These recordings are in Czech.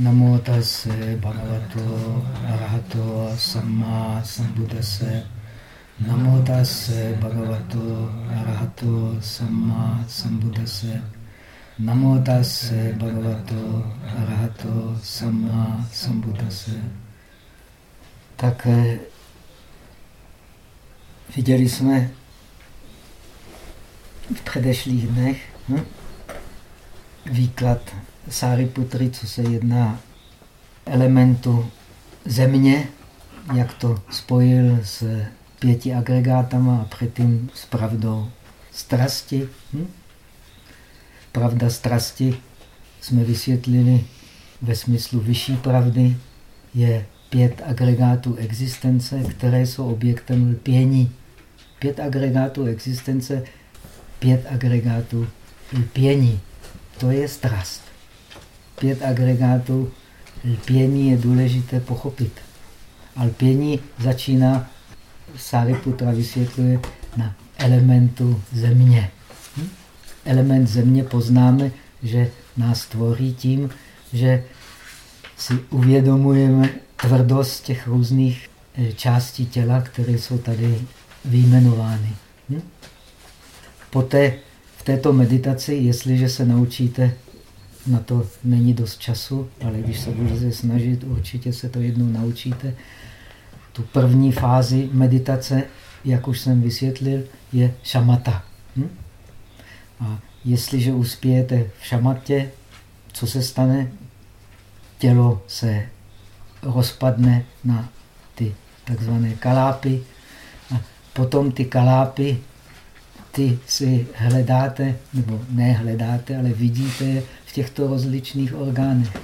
Namo tase bhagavato arahato samma sambuddhase. Namo tase bhagavato arahato samma sambuddhase. Namo tase bhagavato arahato samma sambuddhase. Tak eh, viděli jsme v předešlých dnech hm? výklad Sáriputry, co se jedná elementu země, jak to spojil s pěti agregátama a předtím s pravdou strasti. Hm? Pravda strasti jsme vysvětlili ve smyslu vyšší pravdy je pět agregátů existence, které jsou objektem lpění. Pět agregátů existence, pět agregátů lpění. To je strast pět agregátů lpění je důležité pochopit. A lpění začíná, Sariputra vysvětluje, na elementu země. Hm? Element země poznáme, že nás tvoří tím, že si uvědomujeme tvrdost těch různých eh, částí těla, které jsou tady vyjmenovány. Hm? Poté v této meditaci, jestliže se naučíte na to není dost času, ale když se budete snažit, určitě se to jednou naučíte. Tu první fázi meditace, jak už jsem vysvětlil, je šamata. Hm? A jestliže uspějete v šamatě, co se stane? Tělo se rozpadne na ty takzvané kalápy. A potom ty kalápy ty si hledáte, nebo ne hledáte, ale vidíte je v těchto rozličných orgánech.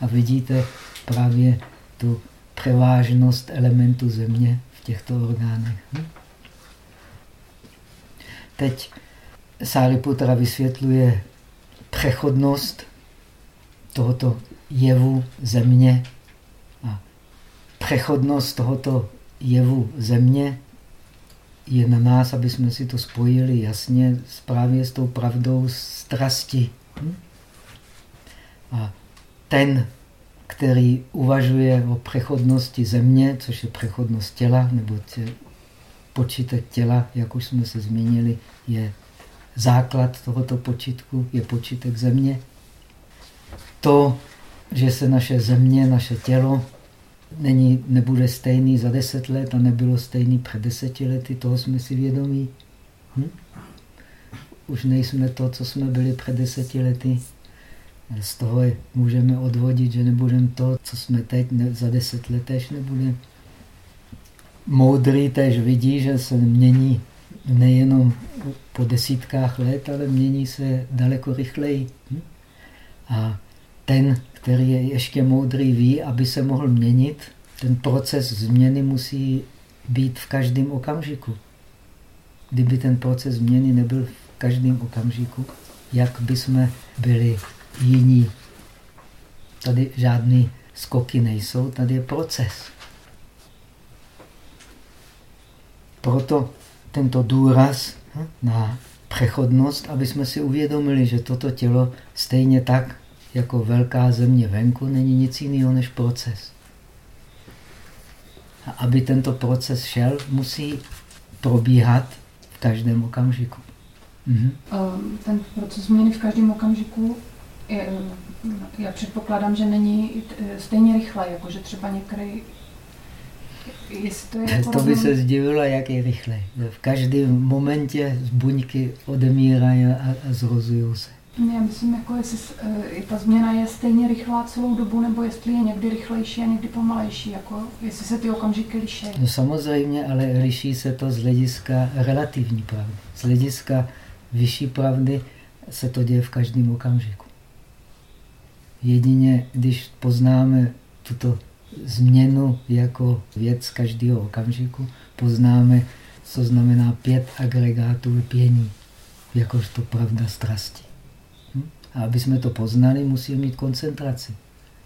A vidíte právě tu převážnost elementu země v těchto orgánech. Hm? Teď Sáriputra vysvětluje přechodnost tohoto jevu země a přechodnost tohoto jevu země je na nás, aby jsme si to spojili jasně právě s tou pravdou strasti. Hm? A ten, který uvažuje o přechodnosti země, což je přechodnost těla, nebo tě, počítek těla, jak už jsme se zmínili, je základ tohoto počítku, je počítek země. To, že se naše země, naše tělo není, nebude stejný za deset let a nebylo stejný před deseti lety, toho jsme si vědomí. Hm? Už nejsme to, co jsme byli před deseti lety. Z toho můžeme odvodit, že nebudeme to, co jsme teď, ne, za deset let tež nebudeme. Moudrý tež vidí, že se mění nejenom po desítkách let, ale mění se daleko rychleji. Hm? A ten, který je ještě moudrý, ví, aby se mohl měnit, ten proces změny musí být v každém okamžiku. Kdyby ten proces změny nebyl v každém okamžiku, jak by jsme byli jiní. Tady žádný skoky nejsou, tady je proces. Proto tento důraz na přechodnost, aby jsme si uvědomili, že toto tělo stejně tak, jako velká země venku, není nic jiného než proces. A aby tento proces šel, musí probíhat v každém okamžiku. Mhm. Ten proces změny v každém okamžiku, já předpokládám, že není stejně rychle, jako že třeba některý to, je to by se zdivilo, jak je rychle. V každém momentě buňky odemírají a, a zrozují se. Já myslím, jako jestli uh, ta změna je stejně rychlá celou dobu, nebo jestli je někdy rychlejší a někdy pomalejší, jako jestli se ty okamžiky liší. No samozřejmě, ale liší se to z hlediska relativní pravdy. Z hlediska vyšší pravdy se to děje v každém okamžiku. Jedině, když poznáme tuto změnu jako věc každého okamžiku, poznáme, co znamená pět agregátů pění, jakožto pravda strasti. A aby jsme to poznali, musíme mít koncentraci.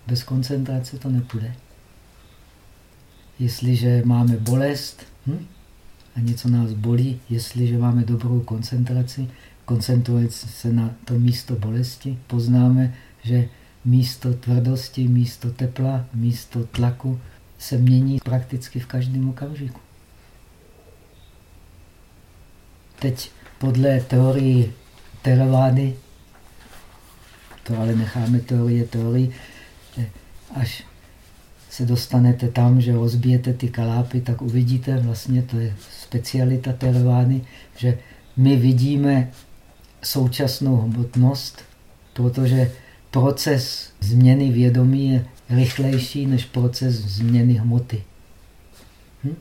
Bez koncentrace to nepůjde. Jestliže máme bolest hm, a něco nás bolí, jestliže máme dobrou koncentraci, koncentrujeme se na to místo bolesti, poznáme, že místo tvrdosti, místo tepla, místo tlaku se mění prakticky v každém okamžiku. Teď podle teorii Teravády, to ale necháme teorie teorii, až se dostanete tam, že rozbijete ty kalápy, tak uvidíte, vlastně to je specialita Teravády, že my vidíme současnou hmotnost, protože proces změny vědomí je rychlejší než proces změny hmoty. Hm?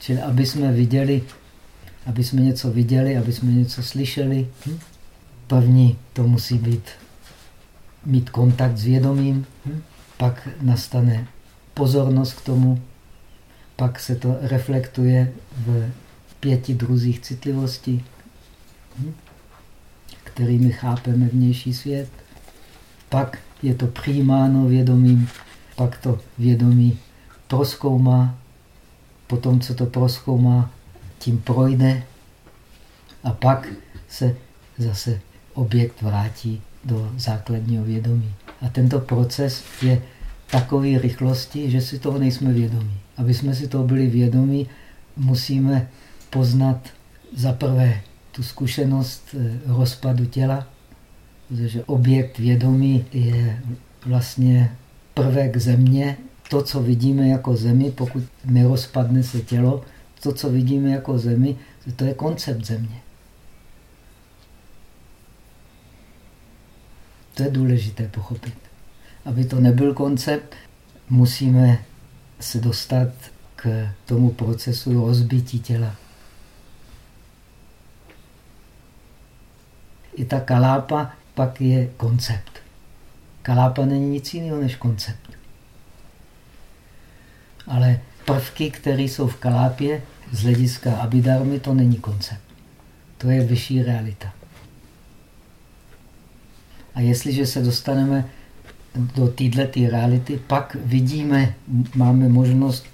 Čili aby jsme viděli, aby jsme něco viděli, aby jsme něco slyšeli, hm? první to musí být mít kontakt s vědomím, hm? pak nastane pozornost k tomu, pak se to reflektuje v pěti druzích citlivosti, hm? kterými chápeme vnější svět. Pak je to přijímáno vědomím, pak to vědomí proskoumá, potom, co to proskoumá, tím projde a pak se zase objekt vrátí do základního vědomí. A tento proces je takové rychlosti, že si toho nejsme vědomí. Aby jsme si toho byli vědomí, musíme poznat za prvé tu zkušenost eh, rozpadu těla, protože objekt vědomí je vlastně prvek země. To, co vidíme jako zemi, pokud nerozpadne se tělo, to, co vidíme jako zemi, to je koncept země. To je důležité pochopit. Aby to nebyl koncept, musíme se dostat k tomu procesu rozbití těla. I ta kalápa pak je koncept. Kalápa není nic jiného než koncept. Ale prvky, které jsou v kalápě, z hlediska abidarmy, to není koncept. To je vyšší realita. A jestliže se dostaneme do této reality, pak vidíme, máme možnost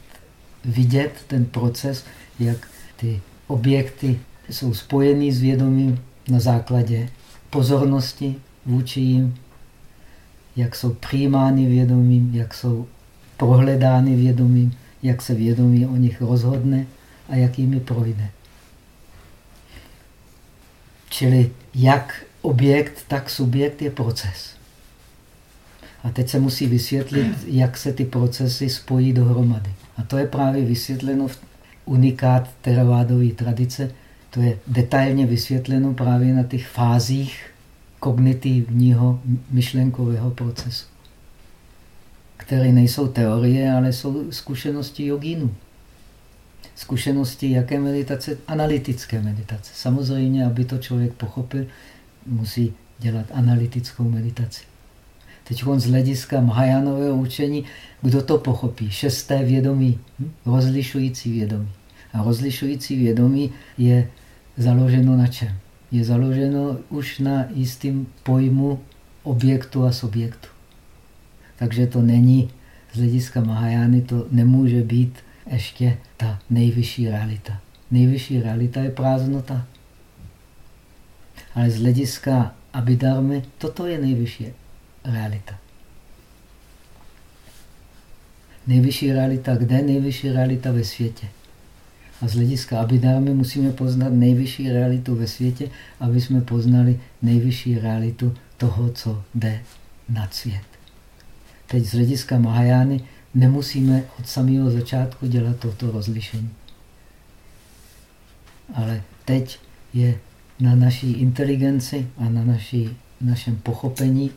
vidět ten proces, jak ty objekty jsou spojený s vědomím na základě pozornosti vůči jim, jak jsou přijímány vědomím, jak jsou prohledány vědomím, jak se vědomí o nich rozhodne a jak jimi projde. Čili jak objekt, tak subjekt je proces. A teď se musí vysvětlit, jak se ty procesy spojí dohromady. A to je právě vysvětleno v unikát teravádové tradice. To je detailně vysvětleno právě na těch fázích kognitivního myšlenkového procesu, které nejsou teorie, ale jsou zkušenosti jogínů. Zkušenosti jaké meditace? Analytické meditace. Samozřejmě, aby to člověk pochopil, musí dělat analytickou meditaci. Teď z hlediska Mahajánového učení, kdo to pochopí? Šesté vědomí, hm? rozlišující vědomí. A rozlišující vědomí je založeno na čem? Je založeno už na jistým pojmu objektu a subjektu. Takže to není, z hlediska Mahajány to nemůže být ještě ta nejvyšší realita. Nejvyšší realita je prázdnota. Ale z hlediska Abidarmy toto je nejvyšší realita. Nejvyšší realita kde? Nejvyšší realita ve světě. A z hlediska Abidarmy musíme poznat nejvyšší realitu ve světě, aby jsme poznali nejvyšší realitu toho, co jde nad svět. Teď z hlediska Mahajány nemusíme od samého začátku dělat toto rozlišení. Ale teď je na naší inteligenci a na naší, našem pochopení,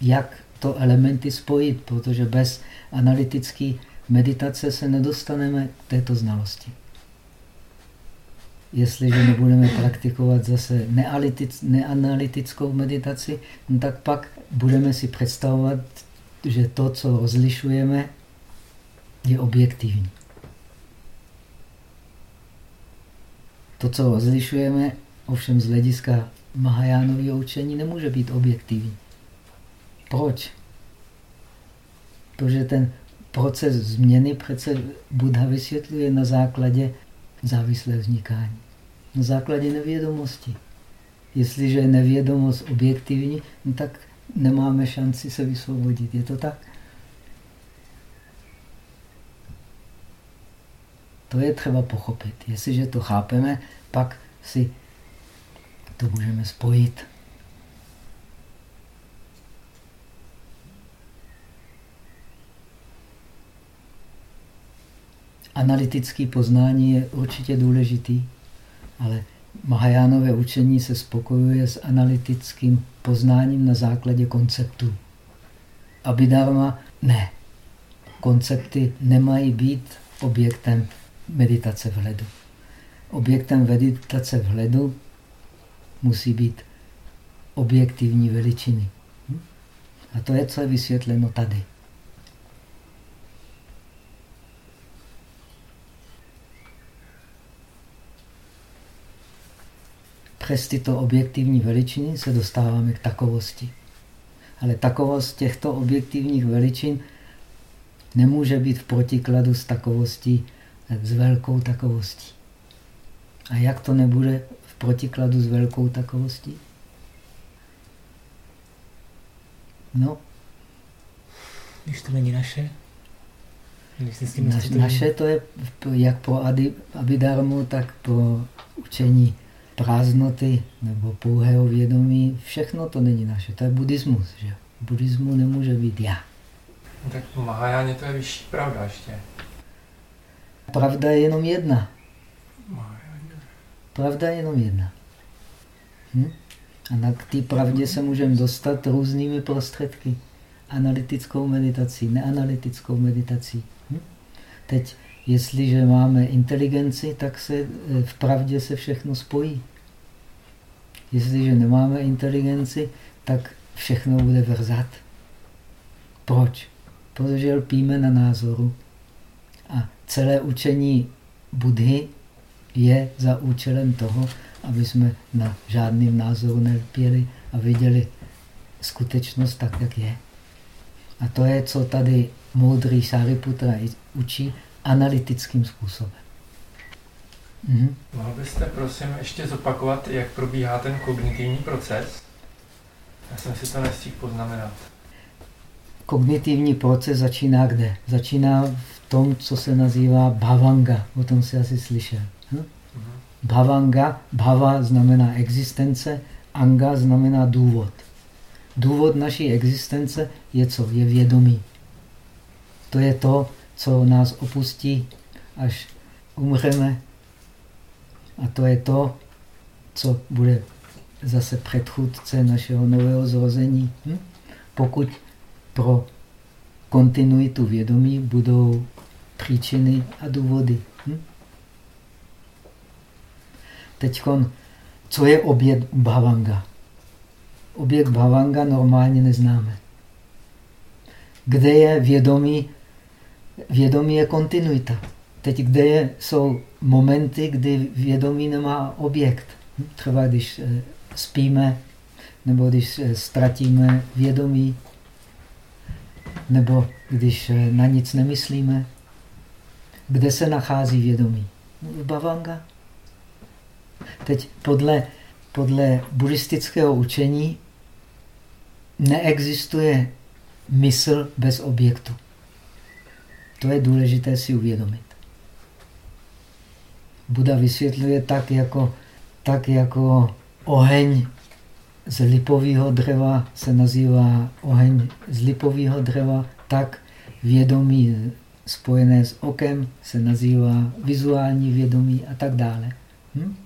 jak to elementy spojit, protože bez analytické meditace se nedostaneme k této znalosti. Jestliže nebudeme praktikovat zase neanalytickou meditaci, no tak pak budeme si představovat, že to, co rozlišujeme, je objektivní. To, co rozlišujeme, ovšem z hlediska Mahajánového učení nemůže být objektivní. Proč? Protože ten proces změny přece Buddha vysvětluje na základě závislé vznikání. Na základě nevědomosti. Jestliže je nevědomost objektivní, no tak nemáme šanci se vysvobodit. Je to tak? To je třeba pochopit. Jestliže to chápeme, pak si to můžeme spojit. Analytické poznání je určitě důležitý, ale Mahajánové učení se spokojuje s analytickým poznáním na základě konceptů. Abhidharma ne. Koncepty nemají být objektem meditace vhledu. Objektem meditace vhledu musí být objektivní veličiny. A to je, co je vysvětleno tady. Přes tyto objektivní veličiny se dostáváme k takovosti. Ale takovost těchto objektivních veličin nemůže být v protikladu s takovostí, s velkou takovostí. A jak to nebude v protikladu s velkou takovostí? No. Když to není naše? Když s tím naše, naše to je jak pro Abhidharmu, tak pro učení prázdnoty nebo pouhého vědomí, všechno to není naše. To je buddhismus. Že? Buddhismu nemůže být já. No tak v Mahajáně to je vyšší pravda ještě. Pravda je jenom jedna. Pravda je jenom jedna. Hm? A na té pravdě se můžeme dostat různými prostředky. Analytickou meditací, neanalytickou meditací. Hm? Teď Jestliže máme inteligenci, tak se eh, v pravdě se všechno spojí. Jestliže nemáme inteligenci, tak všechno bude vrzat. Proč? Protože lpíme na názoru. A celé učení Budhy je za účelem toho, aby jsme na žádným názoru nelpěli a viděli skutečnost tak, jak je. A to je, co tady moudrý Sariputra učí, analytickým způsobem. Mhm. Mohl byste prosím ještě zopakovat, jak probíhá ten kognitivní proces? Já jsem si to nestihl poznamenat. Kognitivní proces začíná kde? Začíná v tom, co se nazývá bhavanga. O tom si asi slyšel. Hm? Mhm. Bhavanga, bhava znamená existence, anga znamená důvod. Důvod naší existence je co? Je vědomí. To je to, co nás opustí, až umřeme. A to je to, co bude zase předchůdce našeho nového zrození. Hm? Pokud pro kontinuitu vědomí budou příčiny a důvody. Hm? Teď, co je objekt Bhavanga? Objekt Bhavanga normálně neznáme. Kde je vědomí vědomí je kontinuita. Teď, kde je, jsou momenty, kdy vědomí nemá objekt. Třeba když eh, spíme, nebo když eh, ztratíme vědomí, nebo když eh, na nic nemyslíme. Kde se nachází vědomí? V Bhavanga. Teď podle, podle buddhistického učení neexistuje mysl bez objektu. To je důležité si uvědomit. Buda vysvětluje tak jako, tak jako oheň z lipového dřeva se nazývá oheň z lipového dřeva, tak vědomí spojené s okem se nazývá vizuální vědomí a tak dále. Hm?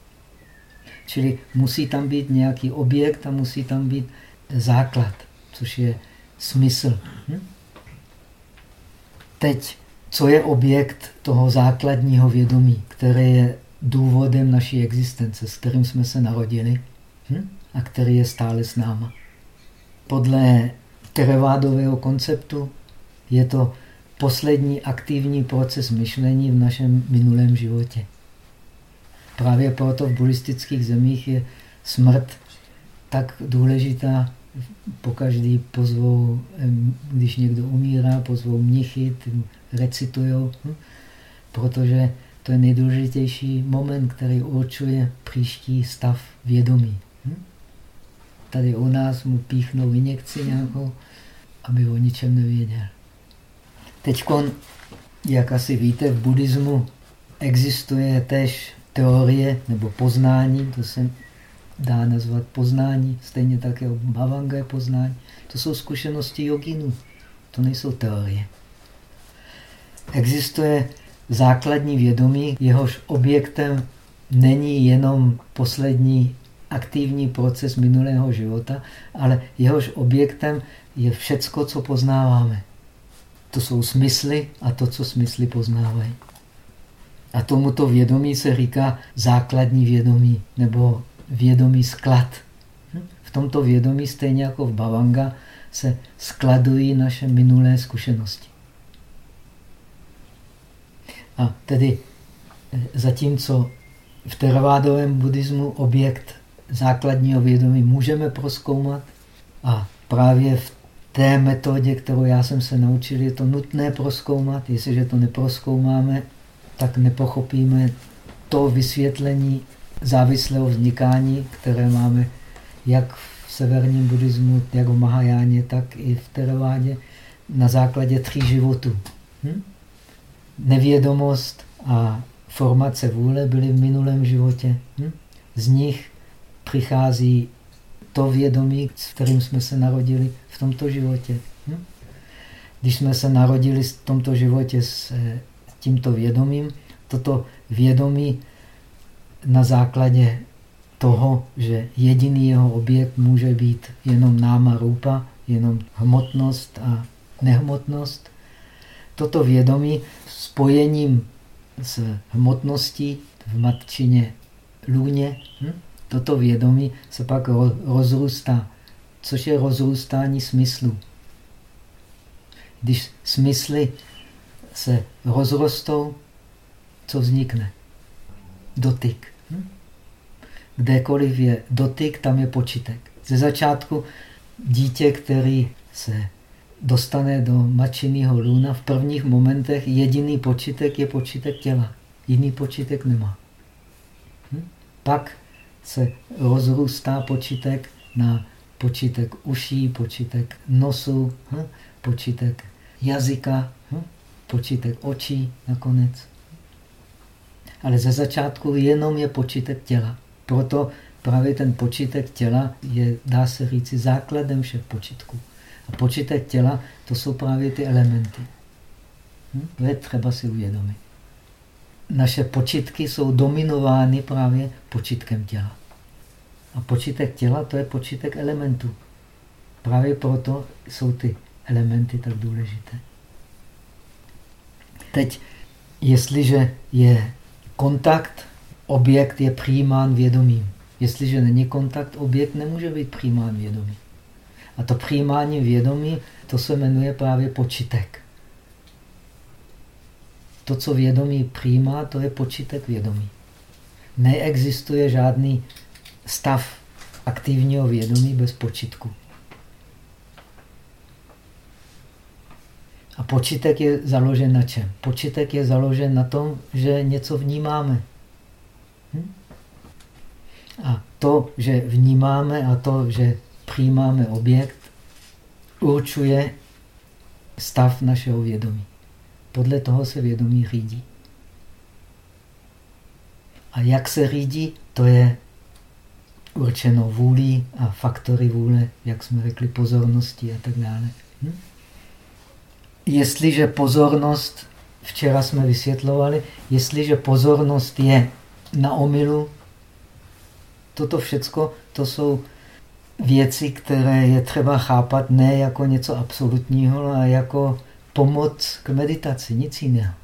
Čili musí tam být nějaký objekt a musí tam být základ, což je smysl. Hm? Teď co je objekt toho základního vědomí, které je důvodem naší existence, s kterým jsme se narodili hm? a který je stále s náma. Podle terevádového konceptu je to poslední aktivní proces myšlení v našem minulém životě. Právě proto v buddhistických zemích je smrt tak důležitá, pokaždý pozvou, když někdo umírá, pozvou mnichy, recitují, hm? protože to je nejdůležitější moment, který určuje příští stav vědomí. Hm? tady u nás mu píchnou injekci nějakou, aby o ničem nevěděl. Teď, jak asi víte, v buddhismu existuje tež teorie nebo poznání, to se dá nazvat poznání, stejně tak jako Bhavanga je poznání. To jsou zkušenosti joginů, to nejsou teorie. Existuje základní vědomí, jehož objektem není jenom poslední aktivní proces minulého života, ale jehož objektem je všecko, co poznáváme. To jsou smysly a to, co smysly poznávají. A tomuto vědomí se říká základní vědomí nebo vědomí sklad. V tomto vědomí, stejně jako v Bhavanga, se skladují naše minulé zkušenosti. A tedy eh, zatímco v teravádovém buddhismu objekt základního vědomí můžeme proskoumat a právě v té metodě, kterou já jsem se naučil, je to nutné proskoumat. Jestliže to neproskoumáme, tak nepochopíme to vysvětlení závislého vznikání, které máme jak v severním buddhismu, jak v Mahajáně, tak i v Teravádě na základě tří životů. Hm? Nevědomost a formace vůle byly v minulém životě. Hm? Z nich přichází to vědomí, s kterým jsme se narodili v tomto životě. Hm? Když jsme se narodili v tomto životě s eh, tímto vědomím, toto vědomí na základě toho, že jediný jeho objekt může být jenom náma rupa, jenom hmotnost a nehmotnost. Toto vědomí spojením s hmotností v matčině lůně, hm? toto vědomí se pak rozrůstá, což je rozrůstání smyslu. Když smysly se rozrostou, co vznikne? Dotyk. Hm? Kdekoliv je dotyk, tam je počítek. Ze začátku dítě, který se dostane do mačiného lůna, v prvních momentech jediný počítek je počítek těla. Jiný počítek nemá. Hm? Pak se rozrůstá počítek na počítek uší, počítek nosu, hm? počítek jazyka, hm? počítek očí nakonec. Ale ze začátku jenom je počítek těla. Proto právě ten počítek těla je, dá se říci, základem všech počítků. A počítek těla, to jsou právě ty elementy. Hm? To je třeba si uvědomit. Naše počítky jsou dominovány právě počítkem těla. A počítek těla, to je počítek elementů. Právě proto jsou ty elementy tak důležité. Teď, jestliže je kontakt, objekt je přijímán vědomím. Jestliže není kontakt, objekt nemůže být přijímán vědomím. A to přijímání vědomí, to se jmenuje právě počítek. To, co vědomí přijímá, to je počítek vědomí. Neexistuje žádný stav aktivního vědomí bez počítku. A počítek je založen na čem? Počítek je založen na tom, že něco vnímáme. Hm? A to, že vnímáme a to, že přijímáme objekt, určuje stav našeho vědomí. Podle toho se vědomí řídí. A jak se řídí, to je určeno vůlí a faktory vůle, jak jsme řekli, pozornosti a tak dále. Hm? Jestliže pozornost, včera jsme vysvětlovali, jestliže pozornost je na omilu, toto všecko, to jsou věci, které je třeba chápat ne jako něco absolutního, ale jako pomoc k meditaci, nic jiného.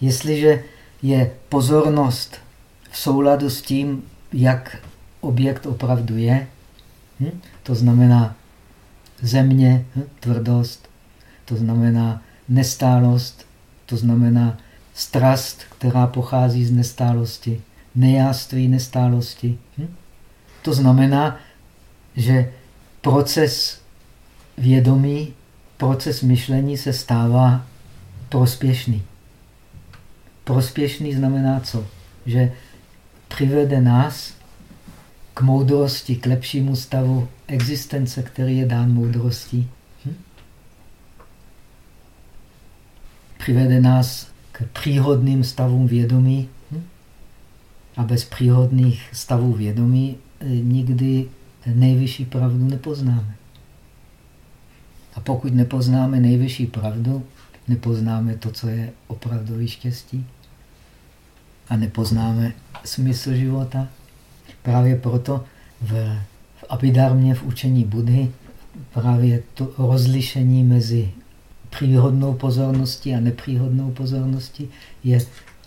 Jestliže je pozornost v souladu s tím, jak objekt opravdu je, hm? to znamená země, hm? tvrdost, to znamená nestálost, to znamená strast, která pochází z nestálosti, nejáství nestálosti. Hm? To znamená, že proces vědomí, proces myšlení se stává prospěšný. Prospěšný znamená co? Že přivede nás k moudrosti, k lepšímu stavu existence, který je dán moudrostí. Hm? Přivede nás k příhodným stavům vědomí. Hm? A bez příhodných stavů vědomí nikdy nejvyšší pravdu nepoznáme. A pokud nepoznáme nejvyšší pravdu, nepoznáme to, co je opravdový štěstí a nepoznáme smysl života. Právě proto v, v Abhidharmě, v učení Budhy, právě to rozlišení mezi příhodnou pozorností a nepříhodnou pozorností je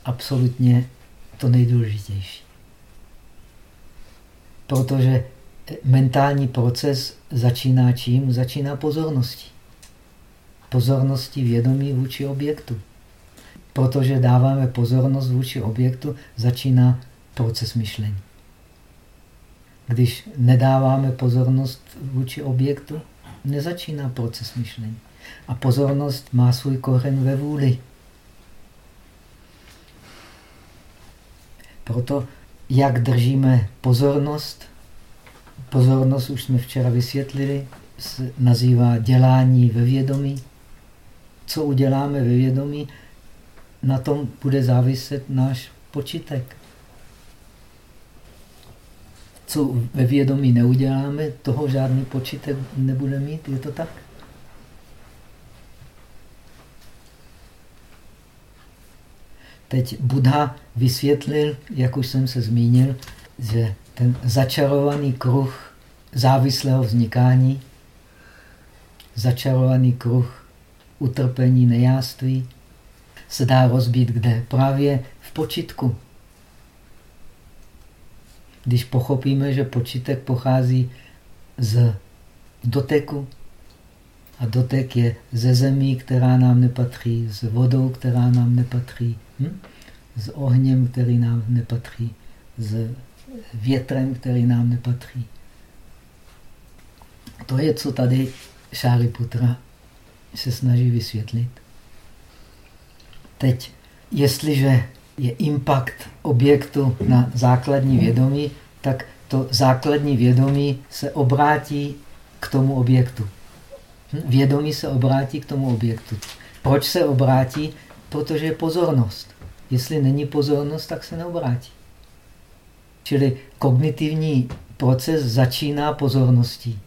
absolutně to nejdůležitější. Protože mentální proces začíná čím? Začíná pozorností. Pozorností vědomí vůči objektu. Protože dáváme pozornost vůči objektu, začíná proces myšlení. Když nedáváme pozornost vůči objektu, nezačíná proces myšlení. A pozornost má svůj kořen ve vůli. Proto, jak držíme pozornost, pozornost už jsme včera vysvětlili, se nazývá dělání ve vědomí. Co uděláme ve vědomí, na tom bude záviset náš počítek. Co ve vědomí neuděláme, toho žádný počítek nebude mít, je to tak? Teď Buddha vysvětlil, jak už jsem se zmínil, že ten začarovaný kruh závislého vznikání, začarovaný kruh utrpení nejáství, se dá rozbít kde? Právě v počitku. Když pochopíme, že počítek pochází z doteku, a dotek je ze zemí, která nám nepatří, s vodou, která nám nepatří, hm? s ohněm, který nám nepatří, s větrem, který nám nepatří. To je, co tady Šáriputra se snaží vysvětlit. Teď, jestliže je impact objektu na základní vědomí, tak to základní vědomí se obrátí k tomu objektu. Vědomí se obrátí k tomu objektu. Proč se obrátí? Protože je pozornost. Jestli není pozornost, tak se neobrátí. Čili kognitivní proces začíná pozorností.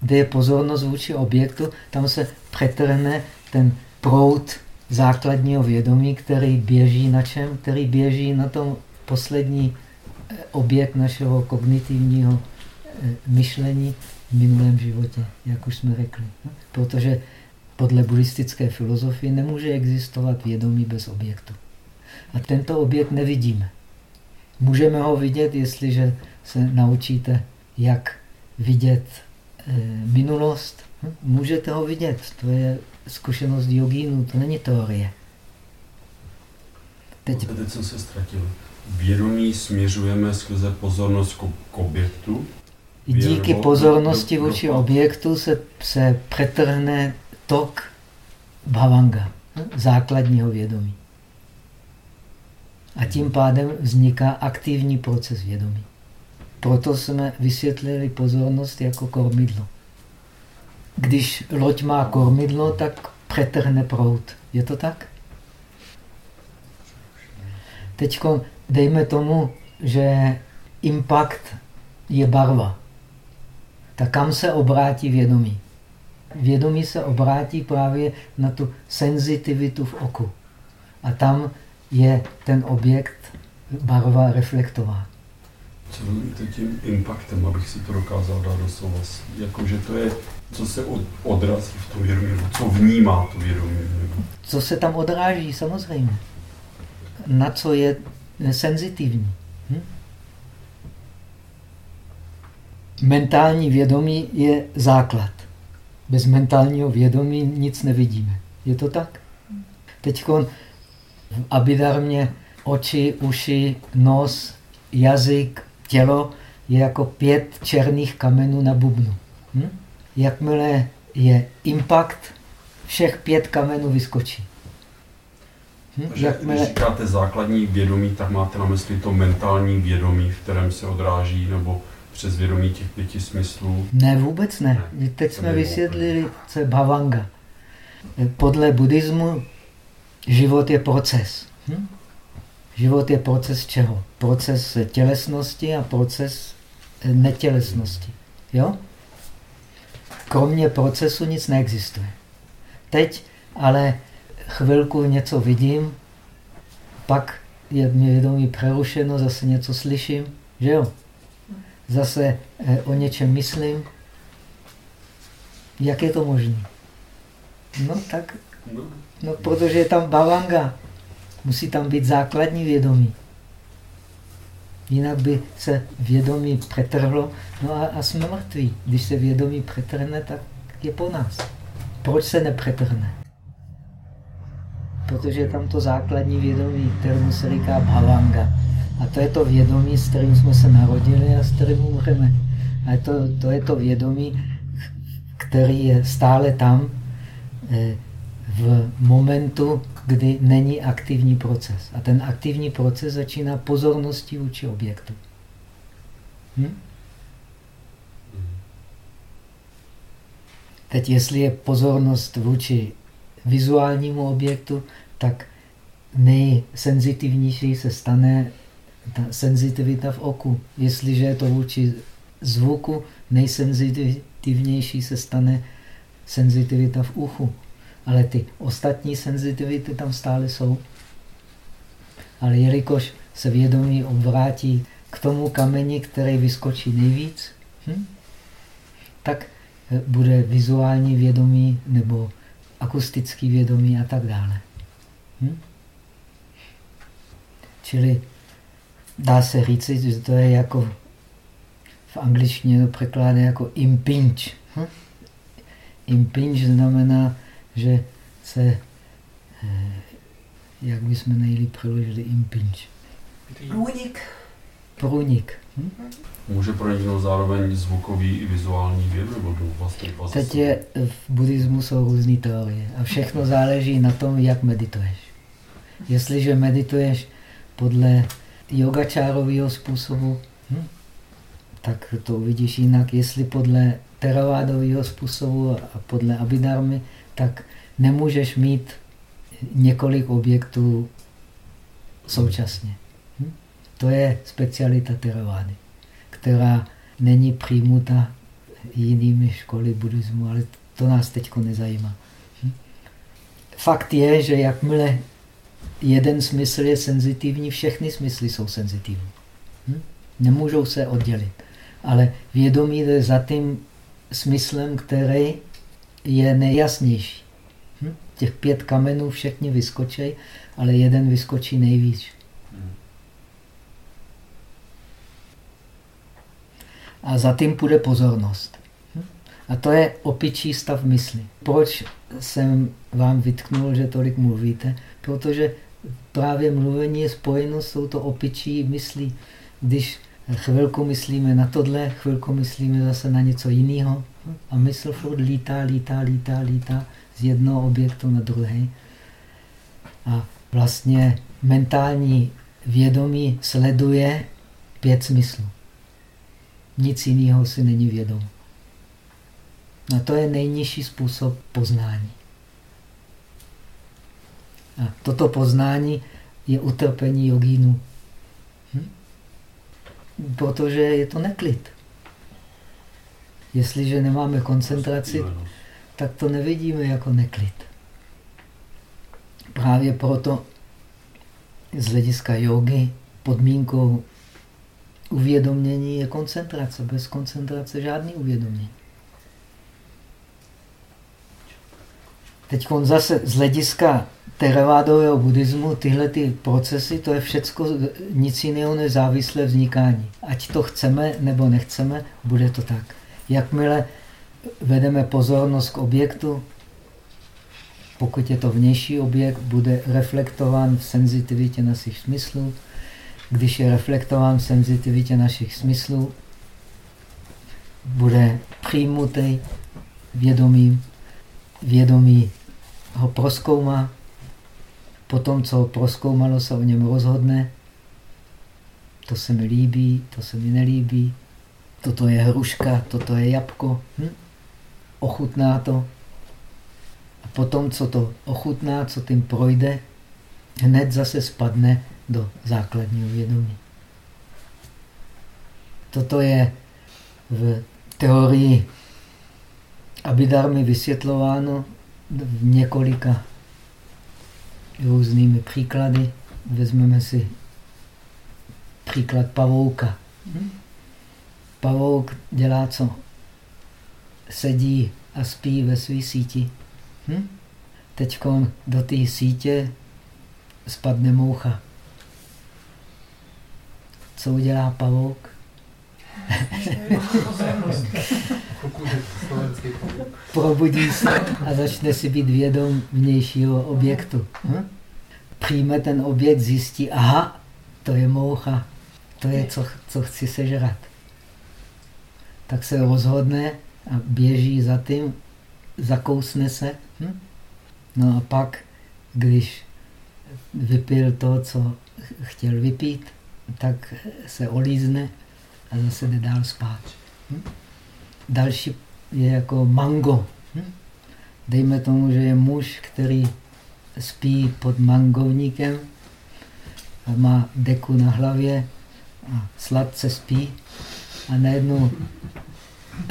Kde je pozornost vůči objektu, tam se přetrhne ten proud základního vědomí, který běží na čem? Který běží na tom poslední eh, objekt našeho kognitivního eh, myšlení v minulém životě, jak už jsme řekli. Protože podle buddhistické filozofie nemůže existovat vědomí bez objektu. A tento objekt nevidíme. Můžeme ho vidět, jestliže se naučíte, jak vidět e, minulost. Hm? Můžete ho vidět, to je zkušenost jogínů, to není teorie. Teď... Teď jsem se ztratil. Vědomí směřujeme skrze pozornost k objektu. Díky pozornosti vůči objektu se, se přetrhne tok bhavanga, základního vědomí. A tím pádem vzniká aktivní proces vědomí. Proto jsme vysvětlili pozornost jako kormidlo. Když loď má kormidlo, tak přetrhne prout. Je to tak? Teď dejme tomu, že impact je barva. Tak kam se obrátí vědomí? Vědomí se obrátí právě na tu senzitivitu v oku. A tam je ten objekt barva reflektová. Co myslíte tím impactem, abych si to dokázal dát do slova? Jakože to je, co se odrazí v tom vědomí, co vnímá to vědomí? Co se tam odráží, samozřejmě. Na co je senzitivní. Mentální vědomí je základ. Bez mentálního vědomí nic nevidíme. Je to tak? Teď v abidarmě oči, uši, nos, jazyk, tělo je jako pět černých kamenů na bubnu. Hm? Jakmile je impact, všech pět kamenů vyskočí. Hm? Jakmile... Když říkáte základní vědomí, tak máte na mysli to mentální vědomí, v kterém se odráží, nebo přes vědomí těch pěti smyslů? Ne, vůbec ne. ne. Teď jsme vysvětlili, co je bhavanga. Podle buddhismu život je proces. Hm? Život je proces čeho? Proces tělesnosti a proces netělesnosti. Jo? Kromě procesu nic neexistuje. Teď ale chvilku něco vidím, pak je mě vědomí přerušeno, zase něco slyším, že jo? Zase eh, o něčem myslím. Jak je to možné? No tak, no protože je tam bavanga. Musí tam být základní vědomí. Jinak by se vědomí přetrhlo, no a, a jsme mrtví. Když se vědomí přetrhne, tak je po nás. Proč se nepřetrhne? Protože je tam to základní vědomí, kterému se říká bhavanga. A to je to vědomí, s kterým jsme se narodili a s kterým umřeme. A to, to je to vědomí, který je stále tam eh, v momentu, kdy není aktivní proces. A ten aktivní proces začíná pozorností vůči objektu. Hm? Teď, jestli je pozornost vůči vizuálnímu objektu, tak nejsenzitivnější se stane ta senzitivita v oku. Jestliže je to vůči zvuku, nejsenzitivnější se stane senzitivita v uchu. Ale ty ostatní senzitivity tam stále jsou. Ale jelikož se vědomí obrátí k tomu kameni, který vyskočí nejvíc, hm? tak bude vizuální vědomí nebo akustický vědomí a tak dále. Hm? Čili dá se říct, že to je jako v angličtině to překládá jako impinge. Hm? Impinge znamená, že se, eh, jak bychom nejlíp přeložili impinge? Průnik. Průnik. Hm? Může proniknout zároveň zvukový i vizuální věm, nebo vlastně Teď je, v buddhismu jsou různé teorie a všechno záleží na tom, jak medituješ. Jestliže medituješ podle yogačárového způsobu, hm, tak to uvidíš jinak. Jestli podle teravádového způsobu a podle abidarmy, tak nemůžeš mít několik objektů současně. Hm? To je specialita teravády, která není přijmuta jinými školy buddhismu, ale to nás teď nezajímá. Hm? Fakt je, že jakmile jeden smysl je senzitivní, všechny smysly jsou senzitivní. Hm? Nemůžou se oddělit. Ale vědomí jde za tím smyslem, který je nejjasnější. Hm? Těch pět kamenů všechny vyskočí, ale jeden vyskočí nejvíc. A za tím půjde pozornost. Hm? A to je opičí stav mysli. Proč jsem vám vytknul, že tolik mluvíte? Protože právě mluvení je spojeno s touto opičí myslí. Když chvilku myslíme na tohle, chvilku myslíme zase na něco jiného a mysl furt lítá, lítá, lítá, lítá z jednoho objektu na druhý. A vlastně mentální vědomí sleduje pět smyslů. Nic jiného si není vědom. A to je nejnižší způsob poznání. A toto poznání je utrpení jogínu. Hm? Protože je to neklid. Jestliže nemáme koncentraci, tak to nevidíme jako neklid. Právě proto z hlediska jogy podmínkou uvědomění je koncentrace. Bez koncentrace žádný uvědomění. Teď zase z hlediska teravádového buddhismu tyhle ty procesy, to je všecko nic jiného nezávislé vznikání. Ať to chceme nebo nechceme, bude to tak. Jakmile vedeme pozornost k objektu, pokud je to vnější objekt, bude reflektován v senzitivitě našich smyslů. Když je reflektován v senzitivitě našich smyslů, bude přijmutý vědomím, vědomí ho proskoumá potom, co proskoumalo, se o něm rozhodne. To se mi líbí, to se mi nelíbí. Toto je hruška, toto je jabko. Hm? Ochutná to. A potom, co to ochutná, co tím projde, hned zase spadne do základního vědomí. Toto je v teorii Abidarmy vysvětlováno v několika různými příklady. Vezmeme si příklad pavouka. Pavouk dělá co? Sedí a spí ve své síti. Hm? Teď do té sítě spadne moucha. Co udělá pavouk? Probudí se a začne si být vědom vnějšího objektu. Hm? Přijme ten objekt, zjistí, aha, to je moucha, to je, co, co chci sežrat. Tak se rozhodne a běží za tím, zakousne se. Hm? No a pak, když vypil to, co chtěl vypít, tak se olízne a zase jde dál spát. Hm? Další je jako mango. Hm? Dejme tomu, že je muž, který spí pod mangovníkem a má deku na hlavě a sladce spí a najednou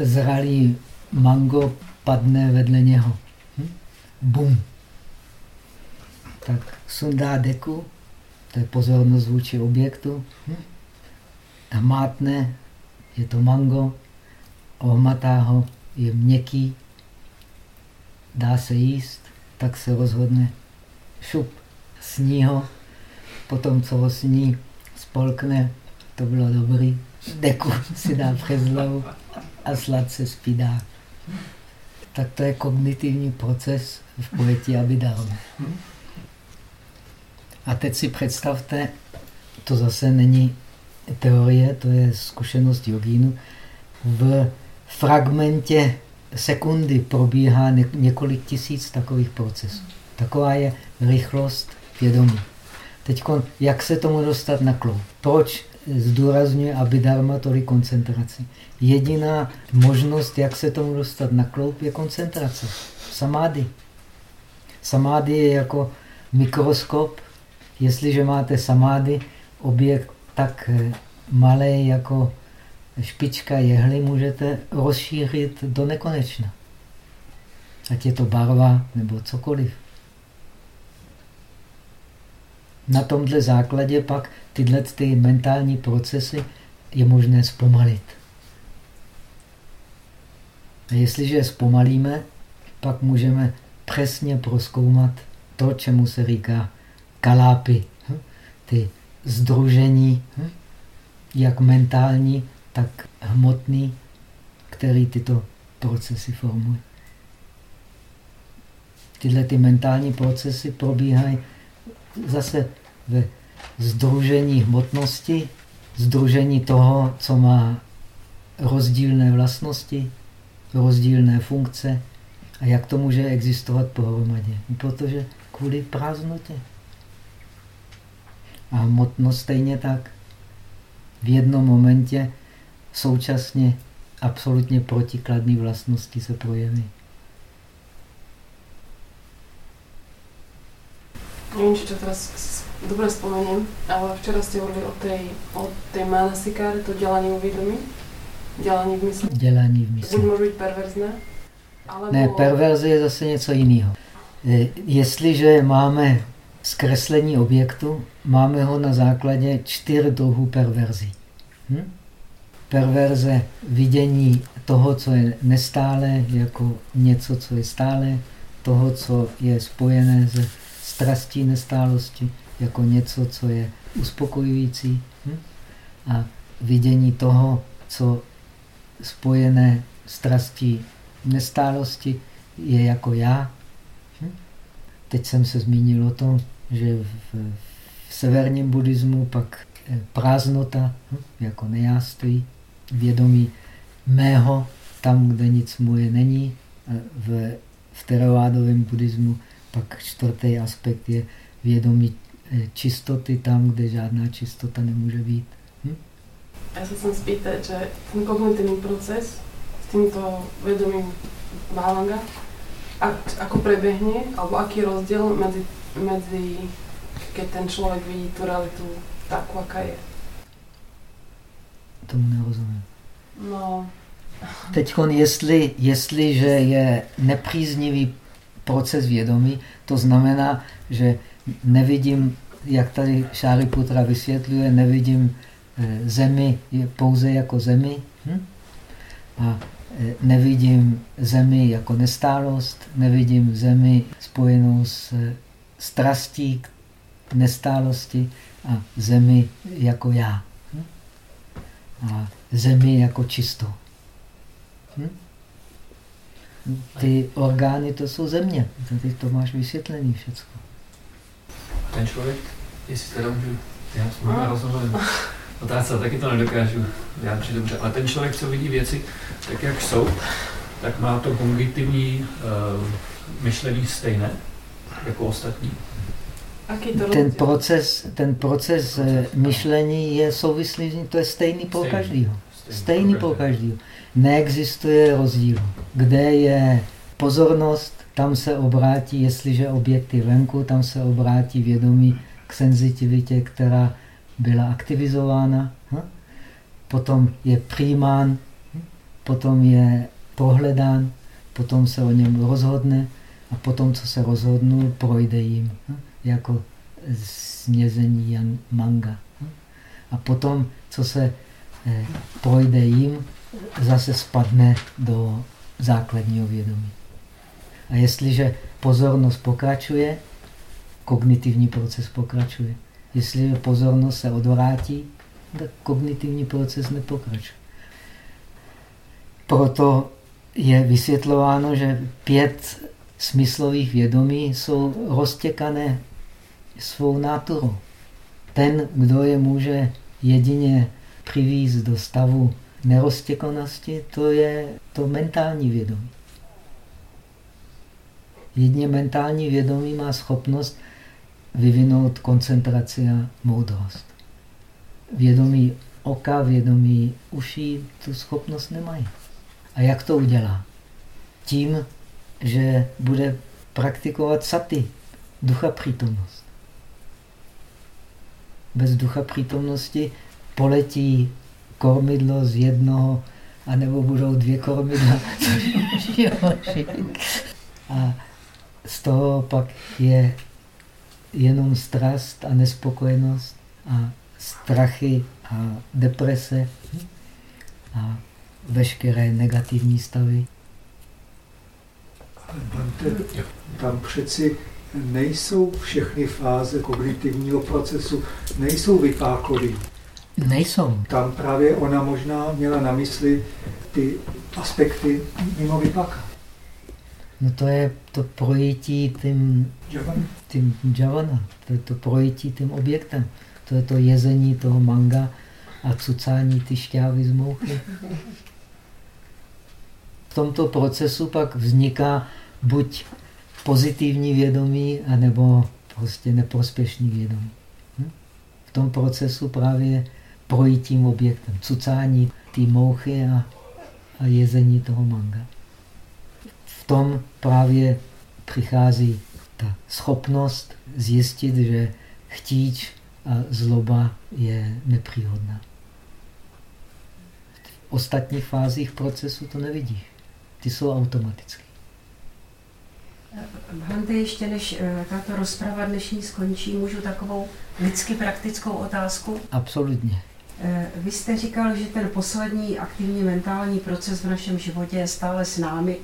zralý mango padne vedle něho. Hm? Bum. Tak sundá deku, to je pozornost vůči objektu, hm? hmátne, je to mango, ohmatá ho, je měkký, dá se jíst, tak se rozhodne šup, sní ho, potom co ho sní, spolkne, to bylo dobrý, deku si dá přes hlavu a sladce spí dál. Tak to je kognitivní proces v pojetí Abhidharma. A teď si představte, to zase není teorie, to je zkušenost jogínu, v fragmentě sekundy probíhá několik tisíc takových procesů. Taková je rychlost vědomí. Teď, jak se tomu dostat na klou? Proč zdůrazňuje Abhidharma tolik koncentraci? Jediná možnost, jak se tomu dostat na kloup, je koncentrace. Samády. Samády je jako mikroskop. Jestliže máte samády, objekt tak eh, malý jako špička jehly můžete rozšířit do nekonečna. Ať je to barva nebo cokoliv. Na tomhle základě pak tyhle ty mentální procesy je možné zpomalit. A jestliže je zpomalíme, pak můžeme přesně proskoumat to, čemu se říká kalápy. Hm? Ty združení, hm? jak mentální, tak hmotný, který tyto procesy formuje. Tyhle ty mentální procesy probíhají zase ve združení hmotnosti, združení toho, co má rozdílné vlastnosti, rozdílné funkce a jak to může existovat pohromadě. Protože kvůli prázdnotě. A hmotnost stejně tak. V jednom momentě současně absolutně protikladné vlastnosti se projeví. Nevím, či to teraz dobre spomeniem, ale včera ste hovorili o tej, o tej manasikáre, to dělání u vědomí, dělání v mysli. Dělání v mysli. Buď může být perverzné, alebo... Ne, perverze je zase něco jiného. E, jestliže máme zkreslení objektu, máme ho na základě čtyř druhů perverzí. Hm? Perverze vidění toho, co je nestále, jako něco, co je stále, toho, co je spojené se strastí nestálosti, jako něco, co je uspokojující. Hm? A vidění toho, co spojené strastí nestálosti, je jako já. Hm? Teď jsem se zmínil o tom, že v, v severním buddhismu pak prázdnota, hm? jako nejáství, vědomí mého, tam, kde nic moje není. V, v teravádovém buddhismu pak čtvrtý aspekt je vědomí eh, čistoty tam, kde žádná čistota nemůže být. Hm? Já se chcem spýtať, že ten kognitivní proces s tímto vědomím Malanga, ako prebehne, alebo aký je rozdiel medzi, medzi ten člověk vidí tu realitu takú, aká je? Tomu nerozumím. No. Teď, jestli, jestliže je nepříznivý proces vědomí, to znamená, že nevidím, jak tady Šáriputra vysvětluje, nevidím eh, zemi pouze jako zemi hm? a eh, nevidím zemi jako nestálost, nevidím zemi spojenou s eh, strastí, nestálosti a zemi jako já. A zemi jako čisto. Hm? Ty orgány to jsou země. Ty to máš vysvětlený všechno. Ten člověk, jestli teda můžu, já jsem rozuměl otázka, taky to nedokážu vyjádřit dobře, ale ten člověk, co vidí věci tak, jak jsou, tak má to kognitivní uh, myšlení stejné jako ostatní. Ten proces, ten proces eh, myšlení je souvislý, to je stejný pro každého. Stejný pro každého. Neexistuje rozdíl. Kde je pozornost, tam se obrátí, jestliže objekt je venku, tam se obrátí vědomí k senzitivitě, která byla aktivizována. Hm? Potom je přijímán, hm? potom je pohledán, potom se o něm rozhodne a potom, co se rozhodnu, projde jim. Jako snězení manga. A potom, co se eh, projde jim, zase spadne do základního vědomí. A jestliže pozornost pokračuje, kognitivní proces pokračuje. Jestli pozornost se odvrátí, tak kognitivní proces nepokračuje. Proto je vysvětlováno, že pět smyslových vědomí jsou roztěkané svou náturou. Ten, kdo je může jedině přivízt do stavu neroztěkonosti, to je to mentální vědomí. Jedně mentální vědomí má schopnost vyvinout koncentraci a moudrost. Vědomí oka, vědomí uší tu schopnost nemají. A jak to udělá? Tím, že bude praktikovat saty, ducha přítomnost. Bez ducha přítomnosti poletí kormidlo z jednoho, anebo budou dvě kormidla, A z toho pak je jenom strast a nespokojenost a strachy a deprese a veškeré negativní stavy. Tam přeci nejsou všechny fáze kognitivního procesu, nejsou vypákové. Nejsou. Tam právě ona možná měla na mysli ty aspekty mimo vypaka. No to je to projití tím, tím javana, to je to projití tím objektem. To je to jezení toho manga a cucání ty šťávy z mouchy. V tomto procesu pak vzniká buď pozitivní vědomí, anebo prostě neprospěšný vědomí. Hm? V tom procesu právě projítím objektem, cucání té mouchy a, a jezení toho manga. V tom právě přichází ta schopnost zjistit, že chtíč a zloba je nepříhodná. V ostatních fázích procesu to nevidíš. Ty jsou automatické. Hante, ještě než eh, tato rozprava dnešní skončí, můžu takovou lidsky praktickou otázku? Absolutně. Eh, vy jste říkal, že ten poslední aktivní mentální proces v našem životě je stále s námi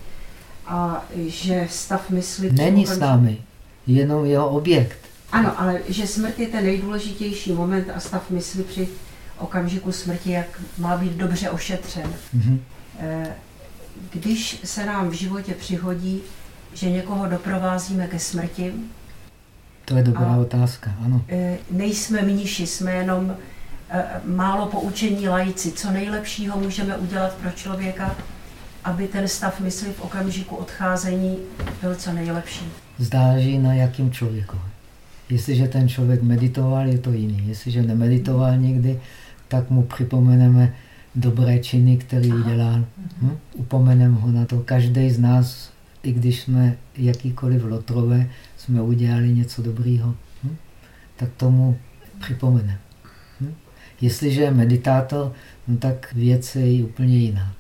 a že stav mysli... Není s námi, jenom jeho objekt. Ano, ale že smrt je ten nejdůležitější moment a stav mysli při okamžiku smrti, jak má být dobře ošetřen. Mm-hmm. Když se nám v životě přihodí, že někoho doprovázíme ke smrti, to je dobrá otázka, ano. Eh, nejsme mníši, jsme jenom Eh, málo poučení lajci. Co nejlepšího můžeme udělat pro člověka, aby ten stav mysli v okamžiku odcházení byl co nejlepší? Zdáží na jakým člověku. Jestliže ten člověk meditoval, je to jiný. Jestliže nemeditoval někdy, tak mu připomeneme dobré činy, které udělal. Hm? Upomeneme ho na to. Každý z nás, i když jsme jakýkoliv lotrové, jsme udělali něco dobrýho. Hm? Tak tomu připomeneme. Hm? Jestliže je meditátor, no tak věc je úplně jiná.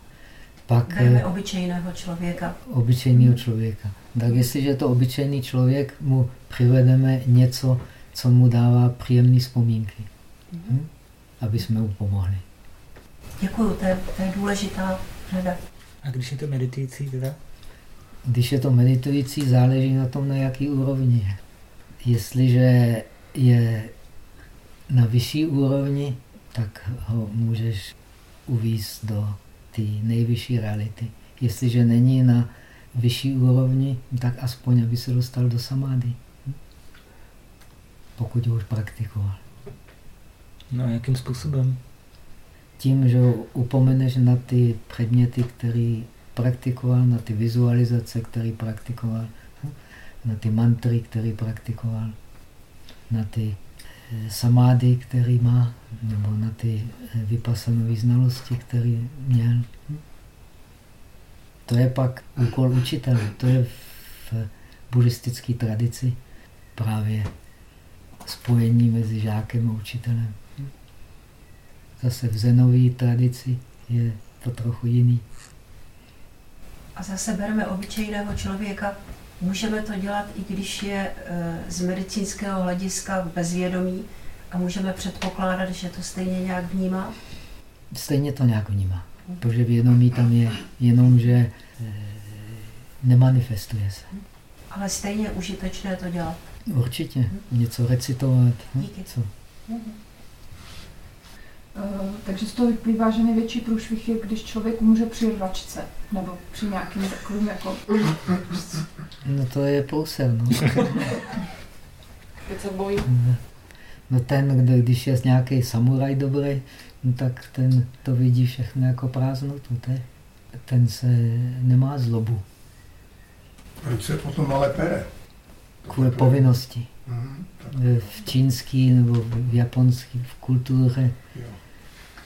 Pak, Bereme obyčejného člověka. Obyčejného člověka. Tak jestliže je to obyčejný člověk, mu přivedeme něco, co mu dává příjemné vzpomínky. Hm? Aby jsme mu pomohli. Děkuju, to je, to je důležitá řada. A když je to meditující teda? Když je to meditující, záleží na tom, na jaký úrovni je. Jestliže je na vyšší úrovni, tak ho můžeš uvízt do té nejvyšší reality. Jestliže není na vyšší úrovni, tak aspoň, aby se dostal do samády. Pokud ho už praktikoval. No a jakým způsobem? Tím, že upomeneš na ty předměty, které praktikoval, na ty vizualizace, které praktikoval, na ty mantry, které praktikoval, na ty eh, samády, který má, nebo na ty eh, vypasanové znalosti, které měl. To je pak úkol učitele. To je v buddhistické tradici právě spojení mezi žákem a učitelem. Zase v zenové tradici je to trochu jiný. A zase bereme obyčejného člověka. Můžeme to dělat, i když je e, z medicínského hlediska bezvědomí a můžeme předpokládat, že to stejně nějak vnímá? Stejně to nějak vnímá. Protože vědomí tam je jenom, že e, nemanifestuje se. Ale stejně je užitečné to dělat. Určitě. Něco recitovat. Díky. Co? Uh, takže z toho vyplývá, že největší průšvih je, když člověk umře při rvačce, nebo při nějakým takovým jako... No to je průser, no. Keď se bojí. No ten, když je nějaký samuraj dobrý, no tak ten to vidí všechno jako prázdnotu. Ten se nemá zlobu. Proč se potom ale pere? Kvůli povinnosti. Hmm, v čínský nebo v japonský, v kultuře jo.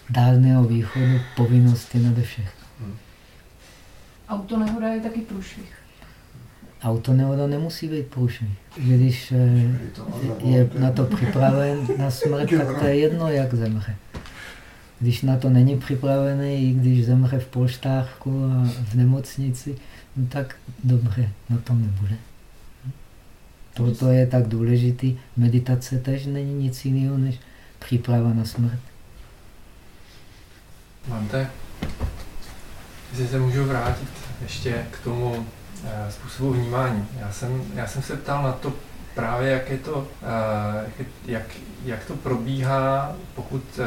Dálného východu povinnosti nade všech. Hmm. Autonehoda je taky průšvih. Autonehoda nemusí být průšvih. Když eh, je na to připraven na smrt, tak to je jedno, jak zemře. Když na to není připravený, i když zemře v polštárku a v nemocnici, no tak dobře, na tom nebude. Proto je tak důležitý. Meditace tež není nic jiného, než příprava na smrt. Máte, jestli se můžu vrátit ještě k tomu eh, způsobu vnímání. Já jsem, já jsem se ptal na to právě, jak, je to, eh, jak, jak to probíhá, pokud eh,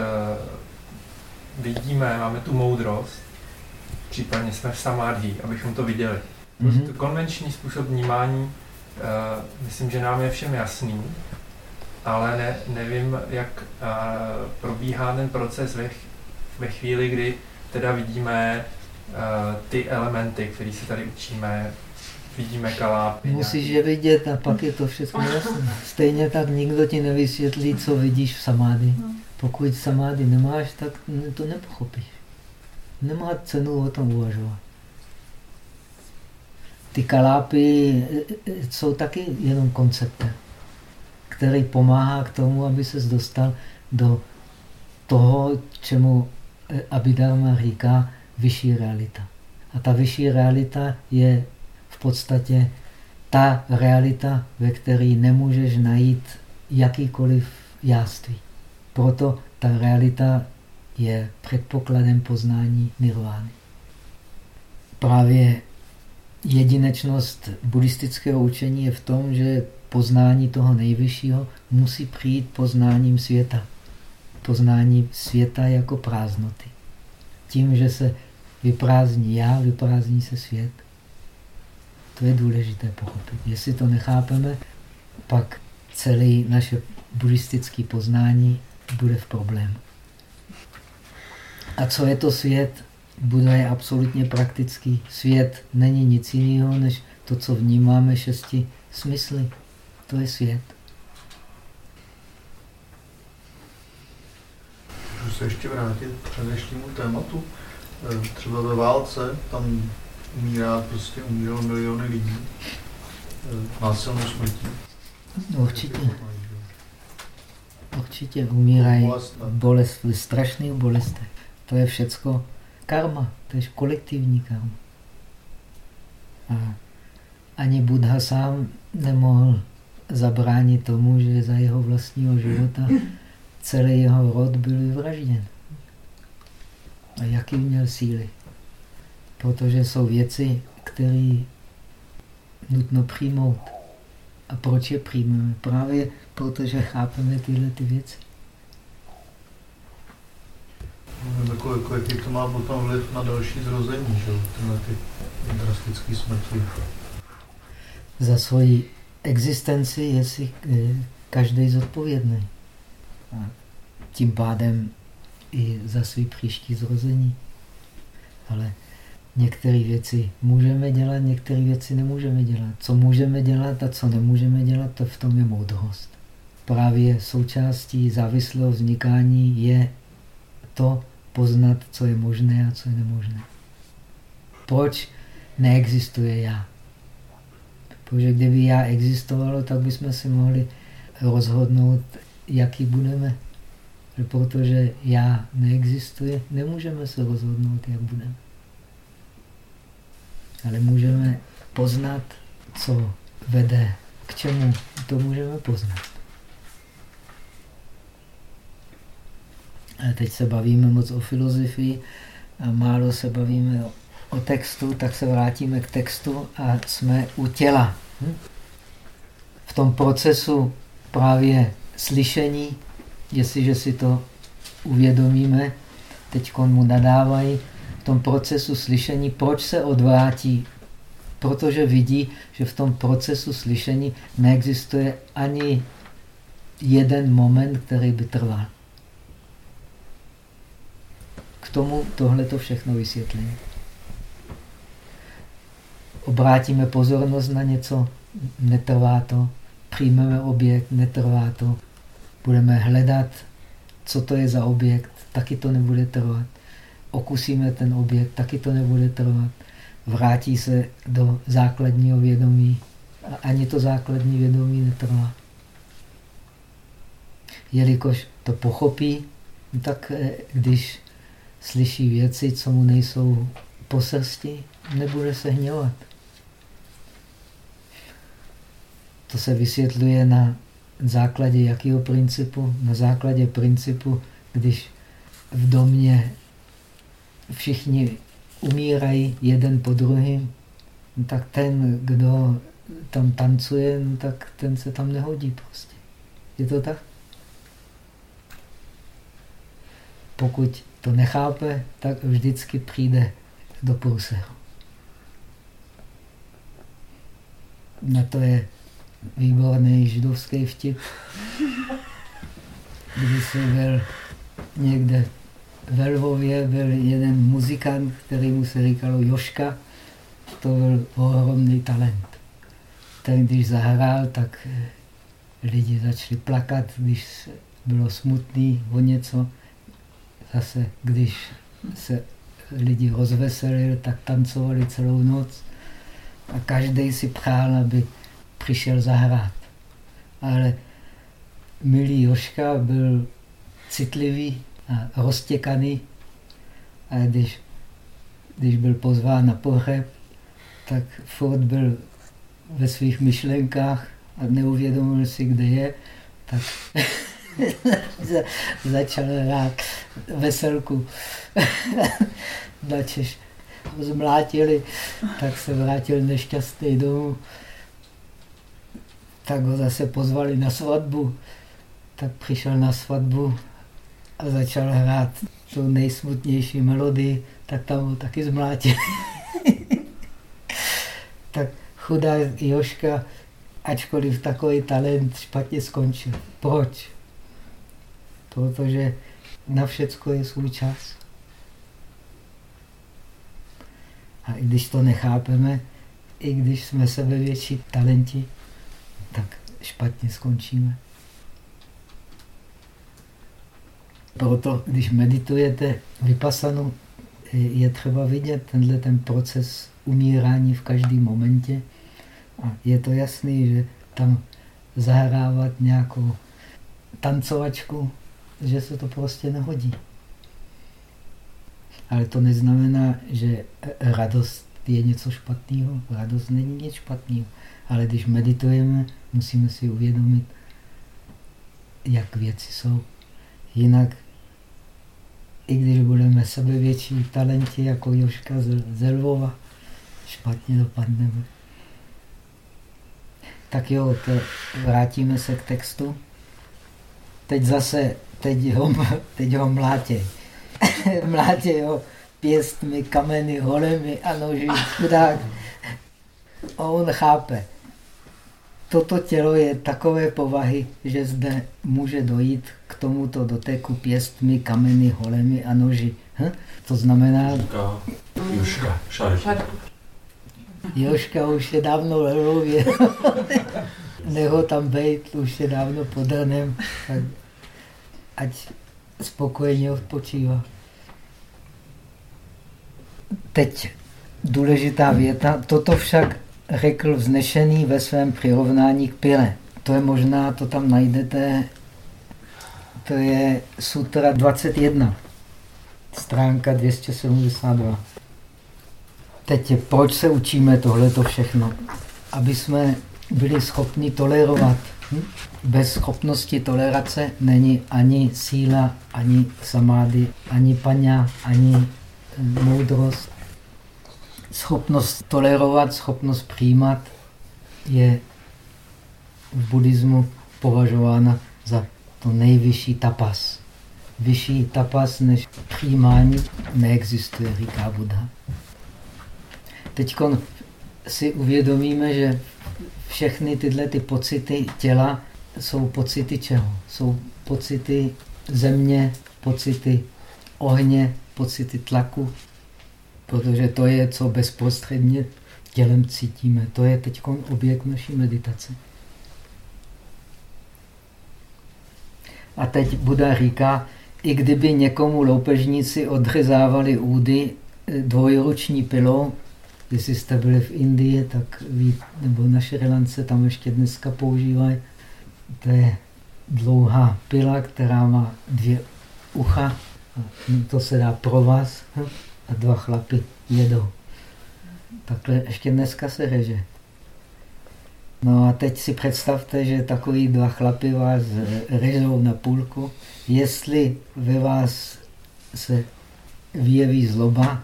vidíme, máme tu moudrost, případně jsme v samádhi, abychom to viděli. Mm -hmm. Konvenční způsob vnímání, myslím, že nám je všem jasný, ale ne, nevím, jak probíhá ten proces ve, ve chvíli, kdy teda vidíme uh, ty elementy, které se tady učíme, vidíme kalápy. Musíš je vidět a pak je to všechno jasné. Stejně tak nikdo ti nevysvětlí, co vidíš v samády. No. Pokud samády nemáš, tak to nepochopíš. Nemá cenu o tom uvažovat. Ty kalápy eh, eh, jsou taky jenom konceptem, který pomáhá k tomu, aby se dostal do toho, čemu Abhidharma říká vyšší realita. A ta vyšší realita je v podstatě ta realita, ve které nemůžeš najít jakýkoliv jáství. Proto ta realita je předpokladem poznání nirvány. Právě jedinečnost buddhistického učení je v tom, že poznání toho nejvyššího musí přijít poznáním světa. Poznání světa jako prázdnoty. Tím, že se vyprázdní já, vyprázdní se svět. To je důležité pochopit. Jestli to nechápeme, pak celé naše buddhistické poznání bude v problému. A co je to svět? Buddha je absolutně praktický. Svět není nic jiného, než to, co vnímáme šesti smysly. To je svět. Se ještě vrátit k předešlému tématu. Eh, třeba ve válce tam umírá, prostě umíralo miliony lidí eh, násilnou smrtí. Určitě. Určitě umírají bolest, v strašných bolestech. To je všecko karma, to je kolektivní karma. A ani Buddha sám nemohl zabránit tomu, že za jeho vlastního života celý jeho rod byl vyvražděn. A jaký měl síly? Protože jsou věci, které nutno přijmout. A proč je přijmeme? Právě protože chápeme tyhle ty věci. Jako, jaký to má potom vliv na další zrození, že tyhle ty drastické smrti. Za svoji existenci je si eh, každý zodpovědný. A tím pádem i za svý příští zrození. Ale některé věci můžeme dělat, některé věci nemůžeme dělat. Co můžeme dělat a co nemůžeme dělat, to v tom je moudrost. Právě součástí závislého vznikání je to poznat, co je možné a co je nemožné. Proč neexistuje já? Protože kdyby já existovalo, tak bychom si mohli rozhodnout, jaký budeme. Protože já neexistuje, nemůžeme se rozhodnout, jak budeme. Ale můžeme poznat, co vede k čemu, to můžeme poznat. Ale teď se bavíme moc o filozofii a málo se bavíme o, o textu, tak se vrátíme k textu a jsme u těla. Hm? V tom procesu právě slyšení, jestliže si to uvědomíme, teď mu nadávají, v tom procesu slyšení, proč se odvrátí? Protože vidí, že v tom procesu slyšení neexistuje ani jeden moment, který by trval. K tomu tohle to všechno vysvětlení. Obrátíme pozornost na něco, netrvá to. Přijmeme objekt, netrvá to. Budeme hledat, co to je za objekt, taky to nebude trvat. Okusíme ten objekt, taky to nebude trvat. Vrátí se do základního vědomí a ani to základní vědomí netrvá. Jelikož to pochopí, tak eh, když slyší věci, co mu nejsou po srsti, nebude se hněvat. To se vysvětluje na základě jakého principu? Na základě principu, když v domě všichni umírají jeden po druhém, no tak ten, kdo tam tancuje, no tak ten se tam nehodí prostě. Je to tak? Pokud to nechápe, tak vždycky přijde do průseru. Na to je výborný židovský vtip. Když jsem byl někde ve Lvově, byl jeden muzikant, který mu se říkalo Joška. To byl ohromný talent. Ten, když zahrál, tak lidi začali plakat, když bylo smutný o něco zase, když se lidi rozveselili, tak tancovali celou noc a každý si přál, aby přišel zahrát. Ale milý Joška byl citlivý a roztěkaný a když, když byl pozván na pohřeb, tak furt byl ve svých myšlenkách a neuvědomil si, kde je, tak začal hrát veselku. Načež zmlátili, tak se vrátil nešťastný domů. Tak ho zase pozvali na svatbu. Tak přišel na svatbu a začal hrát tu nejsmutnější melodii, tak tam ho taky zmlátili. tak chudá Joška, ačkoliv takový talent, špatně skončil. Proč? protože na všecko je svůj čas. A i když to nechápeme, i když jsme sebevětší talenti, špatně skončíme. Proto, když meditujete vypasanu, je třeba vidět tenhle ten proces umírání v každém momentě. A je to jasný, že tam zahrávat nějakou tancovačku, že se to prostě nehodí. Ale to neznamená, že radost je něco špatného. Radost není nic špatného. Ale když meditujeme, musíme si uvědomit, jak věci jsou. Jinak, i když budeme sebevětší talenti jako Joška z Lvova, špatně dopadneme. Tak jo, to vrátíme se k textu. Teď zase, teď ho, teď ho mlátě. mlátě ho pěstmi, kameny, holemi a noži, chudák. A on chápe. Toto tělo je takové povahy, že zde může dojít k tomuto doteku pěstmi, kameny, holemi a noži. Hm? To znamená... Joška. Joška už je dávno v Lvově. Neho tam bejt, už je dávno pod ranem. Tak ať spokojeně odpočívá. Teď důležitá věta. Toto však řekl vznešený ve svém přirovnání k pile. To je možná, to tam najdete, to je Sutra 21, stránka 272. Teď je, proč se učíme tohleto všechno? Aby jsme byli schopni tolerovat. Hm? Bez schopnosti tolerace není ani síla, ani samády, ani paňa, ani moudrost. Schopnost tolerovat, schopnost přijímat je v buddhismu považována za to nejvyšší tapas. Vyšší tapas než přijímání neexistuje, říká Buddha. Teď si uvědomíme, že všechny tyhle ty pocity těla jsou pocity čeho? Jsou pocity země, pocity ohně, pocity tlaku, protože to je, co bezprostředně tělem cítíme. To je teď objekt naší meditace. A teď Buda říká, i kdyby někomu loupežníci odřezávali údy dvojruční pilou, jestli jste byli v Indii, tak ví, nebo na Šrilance tam ještě dneska používají. To je dlouhá pila, která má dvě ucha. To se dá pro vás a dva chlapy jedou. Takhle ještě dneska se reže. No a teď si představte, že takový dva chlapy vás režou na půlku. Jestli ve vás se vyjeví zloba,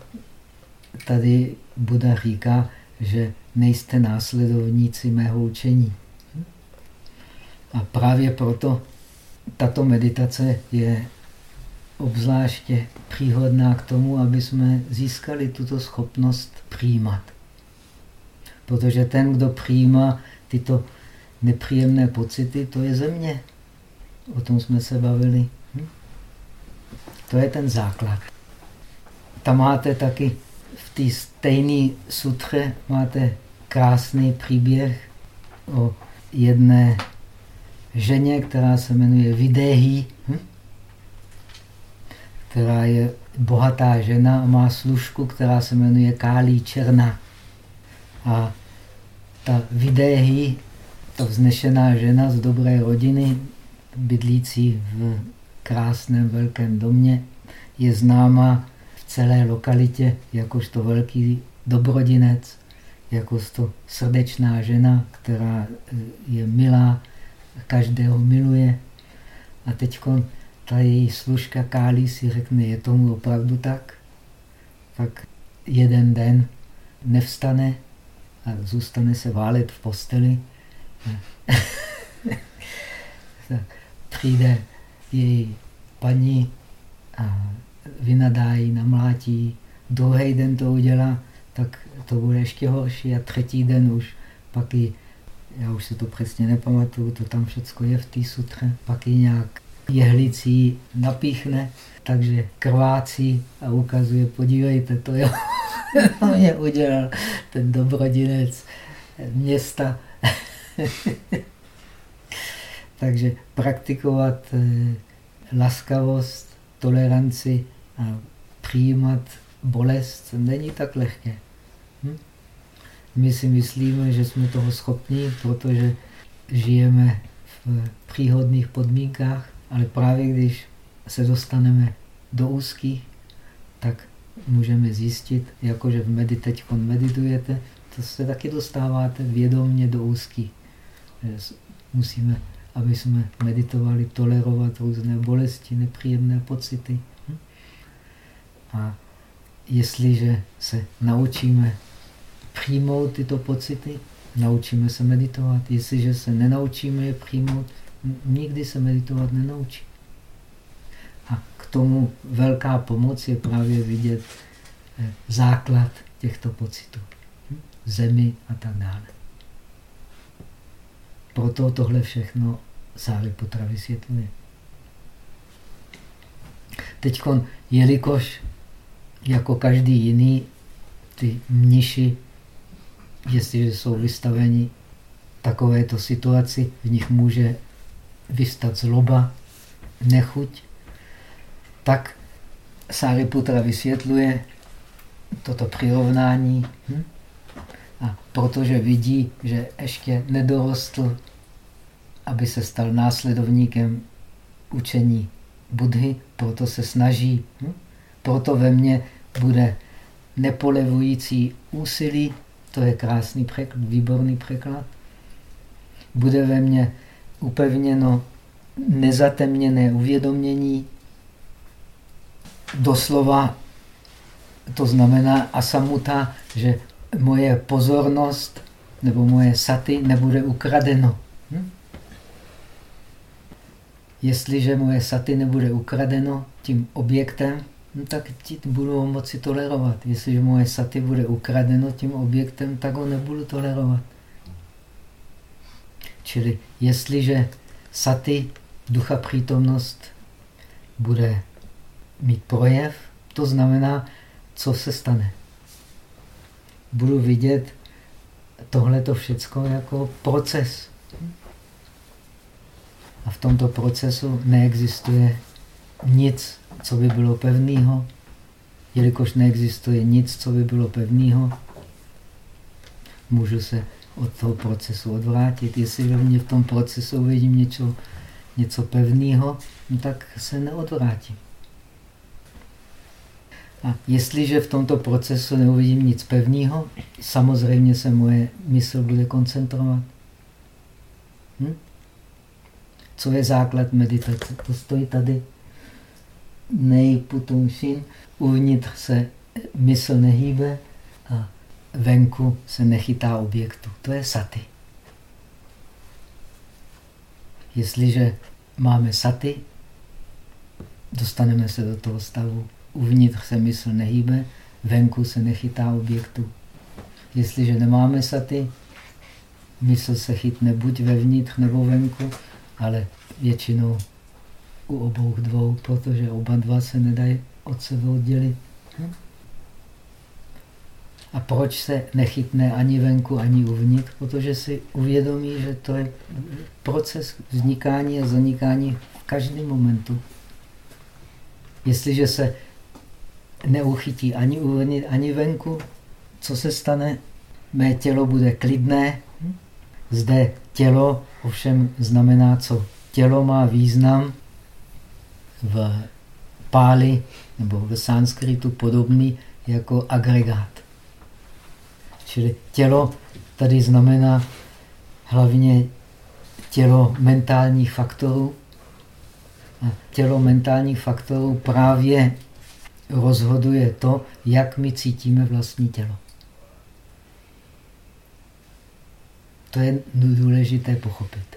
tady Buda říká, že nejste následovníci mého učení. A právě proto tato meditace je obzvláště příhodná k tomu, aby jsme získali tuto schopnost přijímat. Protože ten, kdo přijímá tyto nepříjemné pocity, to je země. O tom jsme se bavili. Hm? To je ten základ. Tam máte taky v té stejné sutře máte krásný příběh o jedné ženě, která se jmenuje Videhi, hm? Která je bohatá žena a má služku, která se jmenuje Kálí Černá. A ta Videhi, ta vznešená žena z dobré rodiny, bydlící v krásném velkém domě, je známa celé lokalitě jakožto velký dobrodinec, jakožto srdečná žena, která je milá, každého miluje. A teď ta její služka Kálí si řekne, je tomu opravdu tak? Tak jeden den nevstane a zůstane se válet v posteli. Přijde její paní a vynadají, namlátí, druhý den to udělá, tak to bude ještě horší a třetí den už pak i, já už se to přesně nepamatuju, to tam všechno je v té sutře, pak i nějak jehlicí napíchne, takže krvácí a ukazuje, podívejte, to jo, to mě udělal ten dobrodinec města. takže praktikovat eh, laskavost toleranci a přijímat bolest není tak lehké. Hm? My si myslíme, že jsme toho schopní, protože žijeme v příhodných podmínkách, ale právě když se dostaneme do úzkých, tak můžeme zjistit, jakože v medit, teď meditujete, to se taky dostáváte vědomně do úzkých. Musíme, aby jsme meditovali, tolerovat různé bolesti, nepříjemné pocity. Hm? A jestliže se naučíme přijmout tyto pocity, naučíme se meditovat. Jestliže se nenaučíme je přijmout, nikdy se meditovat nenaučí. A k tomu velká pomoc je právě vidět eh, základ těchto pocitů. Hm? Zemi a tak dále. Proto tohle všechno Sáriputra vysvětluje. Teď, jelikož jako každý jiný ty mniši jestliže jsou vystaveni takovéto situaci, v nich může vystat zloba, nechuť, tak Sáriputra vysvětluje toto přirovnání. Hm? A protože vidí, že ještě nedorostl, aby se stal následovníkem učení Budhy, proto se snaží. Hm? Proto ve mně bude nepolevující úsilí to je krásný překlad, výborný překlad. Bude ve mně upevněno nezatemněné uvědomění. Doslova to znamená asamuta, že moje pozornost nebo moje saty nebude ukradeno. Hm? Jestliže moje saty nebude ukradeno tím objektem, no tak ti budu moci tolerovat. Jestliže moje saty bude ukradeno tím objektem, tak ho nebudu tolerovat. Čili jestliže saty, ducha přítomnost, bude mít projev, to znamená, co se stane. Budu vidět tohleto všecko jako proces. A v tomto procesu neexistuje nic co by bylo pevného, jelikož neexistuje nic, co by bylo pevného, můžu se od toho procesu odvrátit. Jestli mě v tom procesu uvidím něco, něco pevného, no tak se neodvrátím. A jestliže v tomto procesu neuvidím nic pevného, samozřejmě se moje mysl bude koncentrovat. Hm? Co je základ meditace? To stojí tady nejputumšin, uvnitř se mysl nehýbe venku se nechytá objektu. To je saty. Jestliže máme saty, dostaneme se do toho stavu. Uvnitř se mysl nehýbe, venku se nechytá objektu. Jestliže nemáme saty, mysl se chytne buď vevnitř nebo venku, ale většinou u obou dvou, protože oba dva se nedají od sebe oddělit. A proč se nechytne ani venku, ani uvnitř? Protože si uvědomí, že to je proces vznikání a zanikání v každém momentu. Jestliže se neuchytí ani uvnitř, ani venku, co se stane? Mé tělo bude klidné. Zde tělo ovšem znamená co? Tělo má význam v páli nebo v sanskritu podobný jako agregát. Čili tělo tady znamená hlavně tělo mentálních faktorů. A tělo mentálních faktorů právě rozhoduje to, jak my cítíme vlastní tělo. To je důležité pochopit.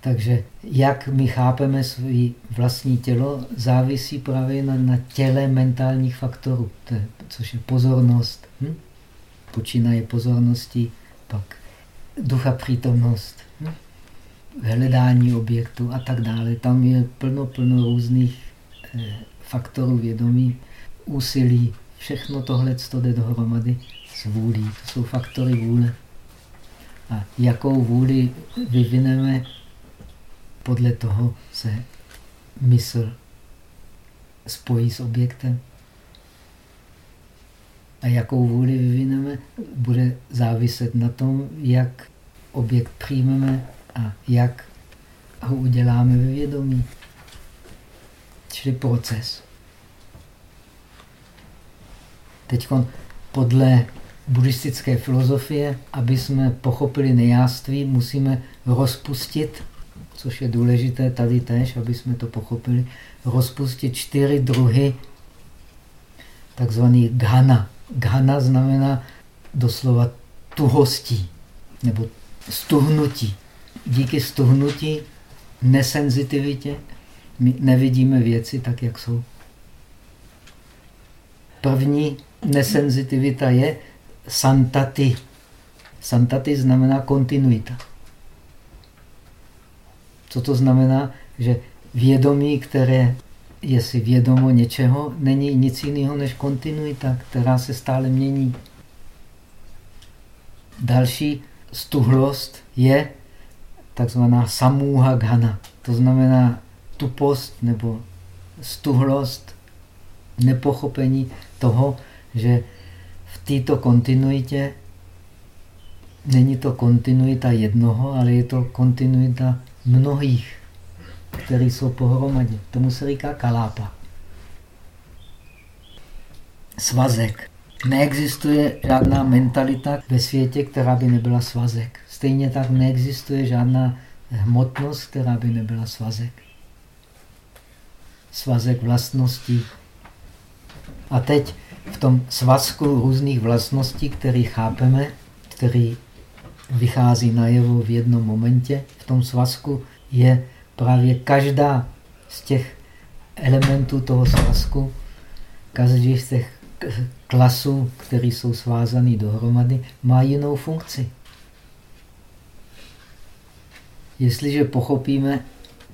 Takže jak my chápeme své vlastní tělo, závisí právě na, na těle mentálních faktorů, to je, což je pozornost. Hm? Počínaje pozorností, pak ducha přítomnost, hm? hledání objektu a tak dále. Tam je plno, plno různých eh, faktorů vědomí, úsilí. Všechno tohle to jde dohromady s vůlí. To jsou faktory vůle. A jakou vůli vyvineme, podle toho se mysl spojí s objektem. A jakou vůli vyvineme, bude záviset na tom, jak objekt přijmeme a jak ho uděláme ve vědomí. Čili proces. Teď podle buddhistické filozofie, aby jsme pochopili nejáství, musíme rozpustit, což je důležité tady tež, aby jsme to pochopili, rozpustit čtyři druhy takzvaný ghana. Ghana znamená doslova tuhostí nebo stuhnutí. Díky stuhnutí, nesenzitivitě, my nevidíme věci tak, jak jsou. První nesenzitivita je santati. Santati znamená kontinuita. Co to znamená? Že vědomí, které je si vědomo něčeho, není nic jiného než kontinuita, která se stále mění. Další stuhlost je takzvaná samúha ghana. To znamená tupost nebo stuhlost, nepochopení toho, že v této kontinuitě není to kontinuita jednoho, ale je to kontinuita mnohých, které jsou pohromadě. Tomu se říká kalápa. Svazek. Neexistuje žádná mentalita ve světě, která by nebyla svazek. Stejně tak neexistuje žádná hmotnost, která by nebyla svazek. Svazek vlastností. A teď v tom svazku různých vlastností, který chápeme, který vychází najevo v jednom momentě, v tom svazku je právě každá z těch elementů toho svazku, každý z těch klasů, které jsou svázané dohromady, má jinou funkci. Jestliže pochopíme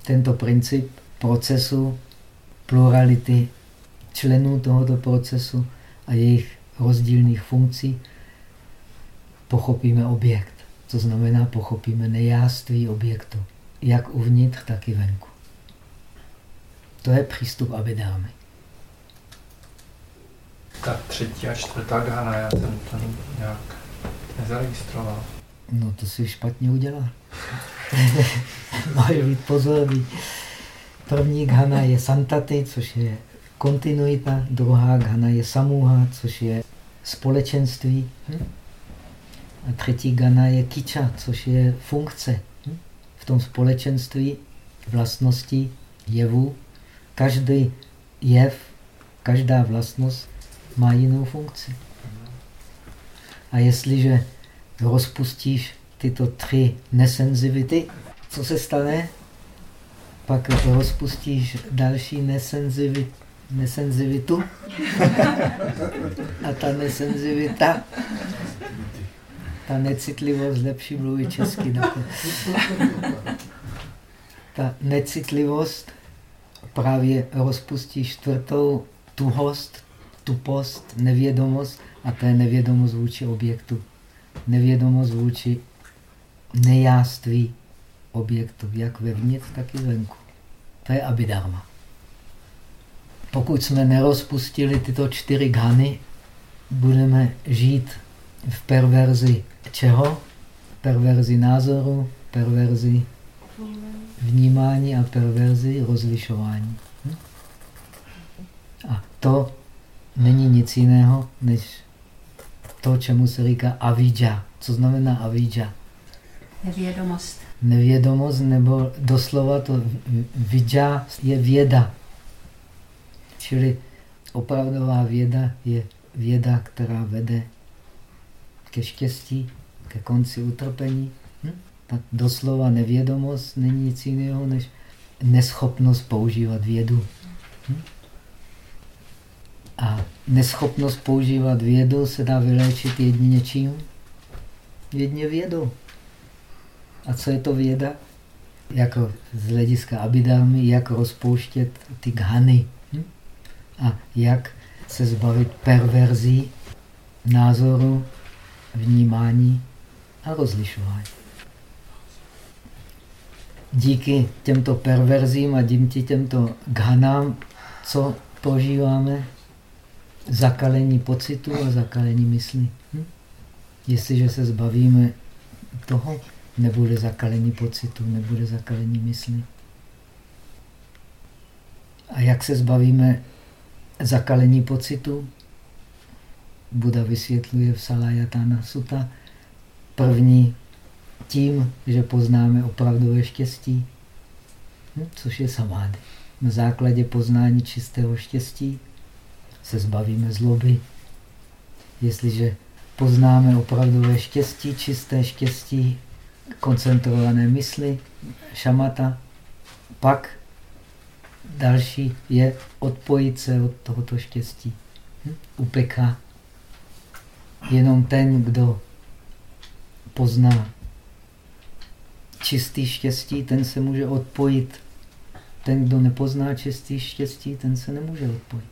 tento princip procesu plurality členů tohoto procesu a jejich rozdílných funkcí, pochopíme objekt. To znamená, pochopíme nejáství objektu, jak uvnitř, tak i venku. To je přístup Abidámy. Ta třetí a čtvrtá gána, já jsem to nějak nezaregistroval. No to si špatně udělal. Máš být pozorný. První ghana je santati, což je kontinuita, druhá ghana je samuha, což je společenství. Hm? A třetí gana je kiča, což je funkce. Tom společenství vlastností jevu každý jev, každá vlastnost má jinou funkci. A jestliže rozpustíš tyto tři nesenzivity, co se stane? Pak rozpustíš další nesenzivitu a ta nesenzivita, ta necitlivost, lepší mluvit česky. Ta necitlivost právě rozpustí čtvrtou tuhost, tupost, nevědomost a to je nevědomost vůči objektu. Nevědomost vůči nejáství objektu, jak vevnitř, tak i venku. To je abidharma. Pokud jsme nerozpustili tyto čtyři gany, budeme žít v perverzi čeho? Perverzi názoru, perverzi vnímání a perverzi rozlišování. Hm? A to není nic jiného, než to, čemu se říká avidža. Co znamená avidža? Nevědomost. Nevědomost, nebo doslova to vidža je věda. Čili opravdová věda je věda, která vede ke štěstí, ke konci utrpení. Hm? Tak doslova nevědomost není nic jiného než neschopnost používat vědu. Hm? A neschopnost používat vědu se dá vyléčit jedině čím? Jedně vědou. A co je to věda? Jako z hlediska abidámy, jak rozpouštět ty ghany. Hm? A jak se zbavit perverzí názoru, vnímání a rozlišování. Díky těmto perverzím a díky těmto ghanám, co prožíváme zakalení pocitu a zakalení mysli. Hm? Jestliže se zbavíme toho, nebude zakalení pocitu, nebude zakalení mysli. A jak se zbavíme zakalení pocitu? Buda vysvětluje v Salayatana Sutta. První tím, že poznáme opravdové štěstí, hm, což je samády. Na základě poznání čistého štěstí se zbavíme zloby. Jestliže poznáme opravdové štěstí, čisté štěstí, koncentrované mysli, šamata, pak další je odpojit se od tohoto štěstí. Hm? Upeká. Jenom ten, kdo pozná čistý štěstí, ten se může odpojit. Ten, kdo nepozná čistý štěstí, ten se nemůže odpojit.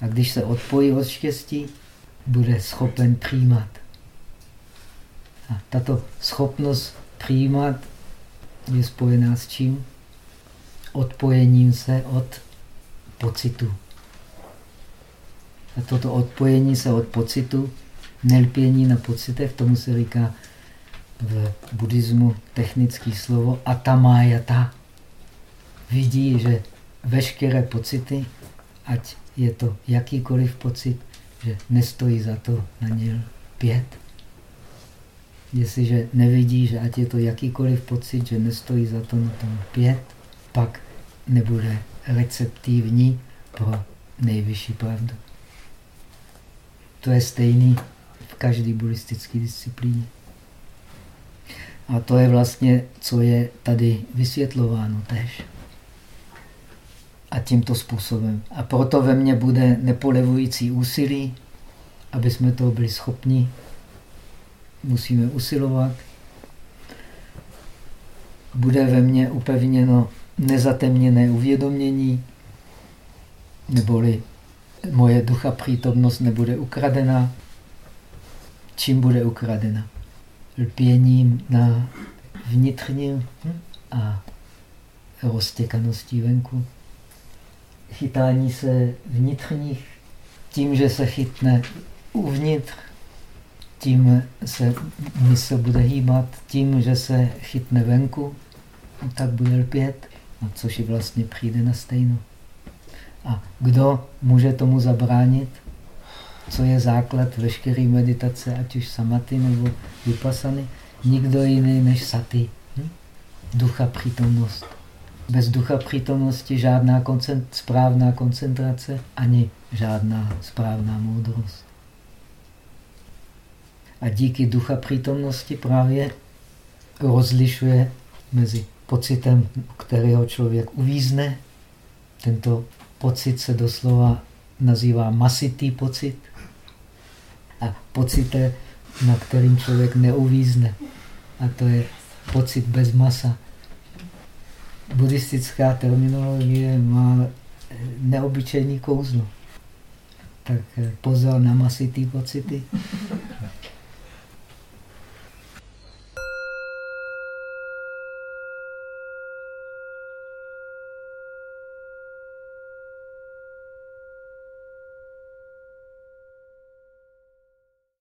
A když se odpojí od štěstí, bude schopen přijímat. A tato schopnost přijímat je spojená s čím? Odpojením se od pocitu. A toto odpojení se od pocitu, nelpění na pocitech, tomu se říká v buddhismu technické slovo atamájata. Vidí, že veškeré pocity, ať je to jakýkoliv pocit, že nestojí za to na ně pět. Jestliže nevidí, že ať je to jakýkoliv pocit, že nestojí za to na tom pět, pak nebude receptivní pro nejvyšší pravdu. To je stejný v každé buddhistické disciplíně. A to je vlastně, co je tady vysvětlováno tež. A tímto způsobem. A proto ve mně bude nepolevující úsilí, aby jsme toho byli schopni. Musíme usilovat. Bude ve mně upevněno nezatemněné uvědomění, neboli moje ducha přítomnost nebude ukradena. Čím bude ukradena? Lpěním na vnitřním a roztěkaností venku chytání se vnitřních, tím, že se chytne uvnitř, tím se mysl bude hýbat, tím, že se chytne venku, tak bude lpět, a což i vlastně přijde na stejno. A kdo může tomu zabránit? Co je základ veškeré meditace, ať už samaty nebo vypasany? Nikdo jiný než saty. Hm? Ducha přítomnost. Bez ducha přítomnosti žádná koncent, správná koncentrace, ani žádná správná moudrost. A díky ducha přítomnosti právě rozlišuje mezi pocitem, kterého člověk uvízne. Tento pocit se doslova nazývá masitý pocit. A pocite, na kterým člověk neuvízne. A to je pocit bez masa buddhistická terminologie má neobyčejný kouzlo. Tak pozor na masitý pocity.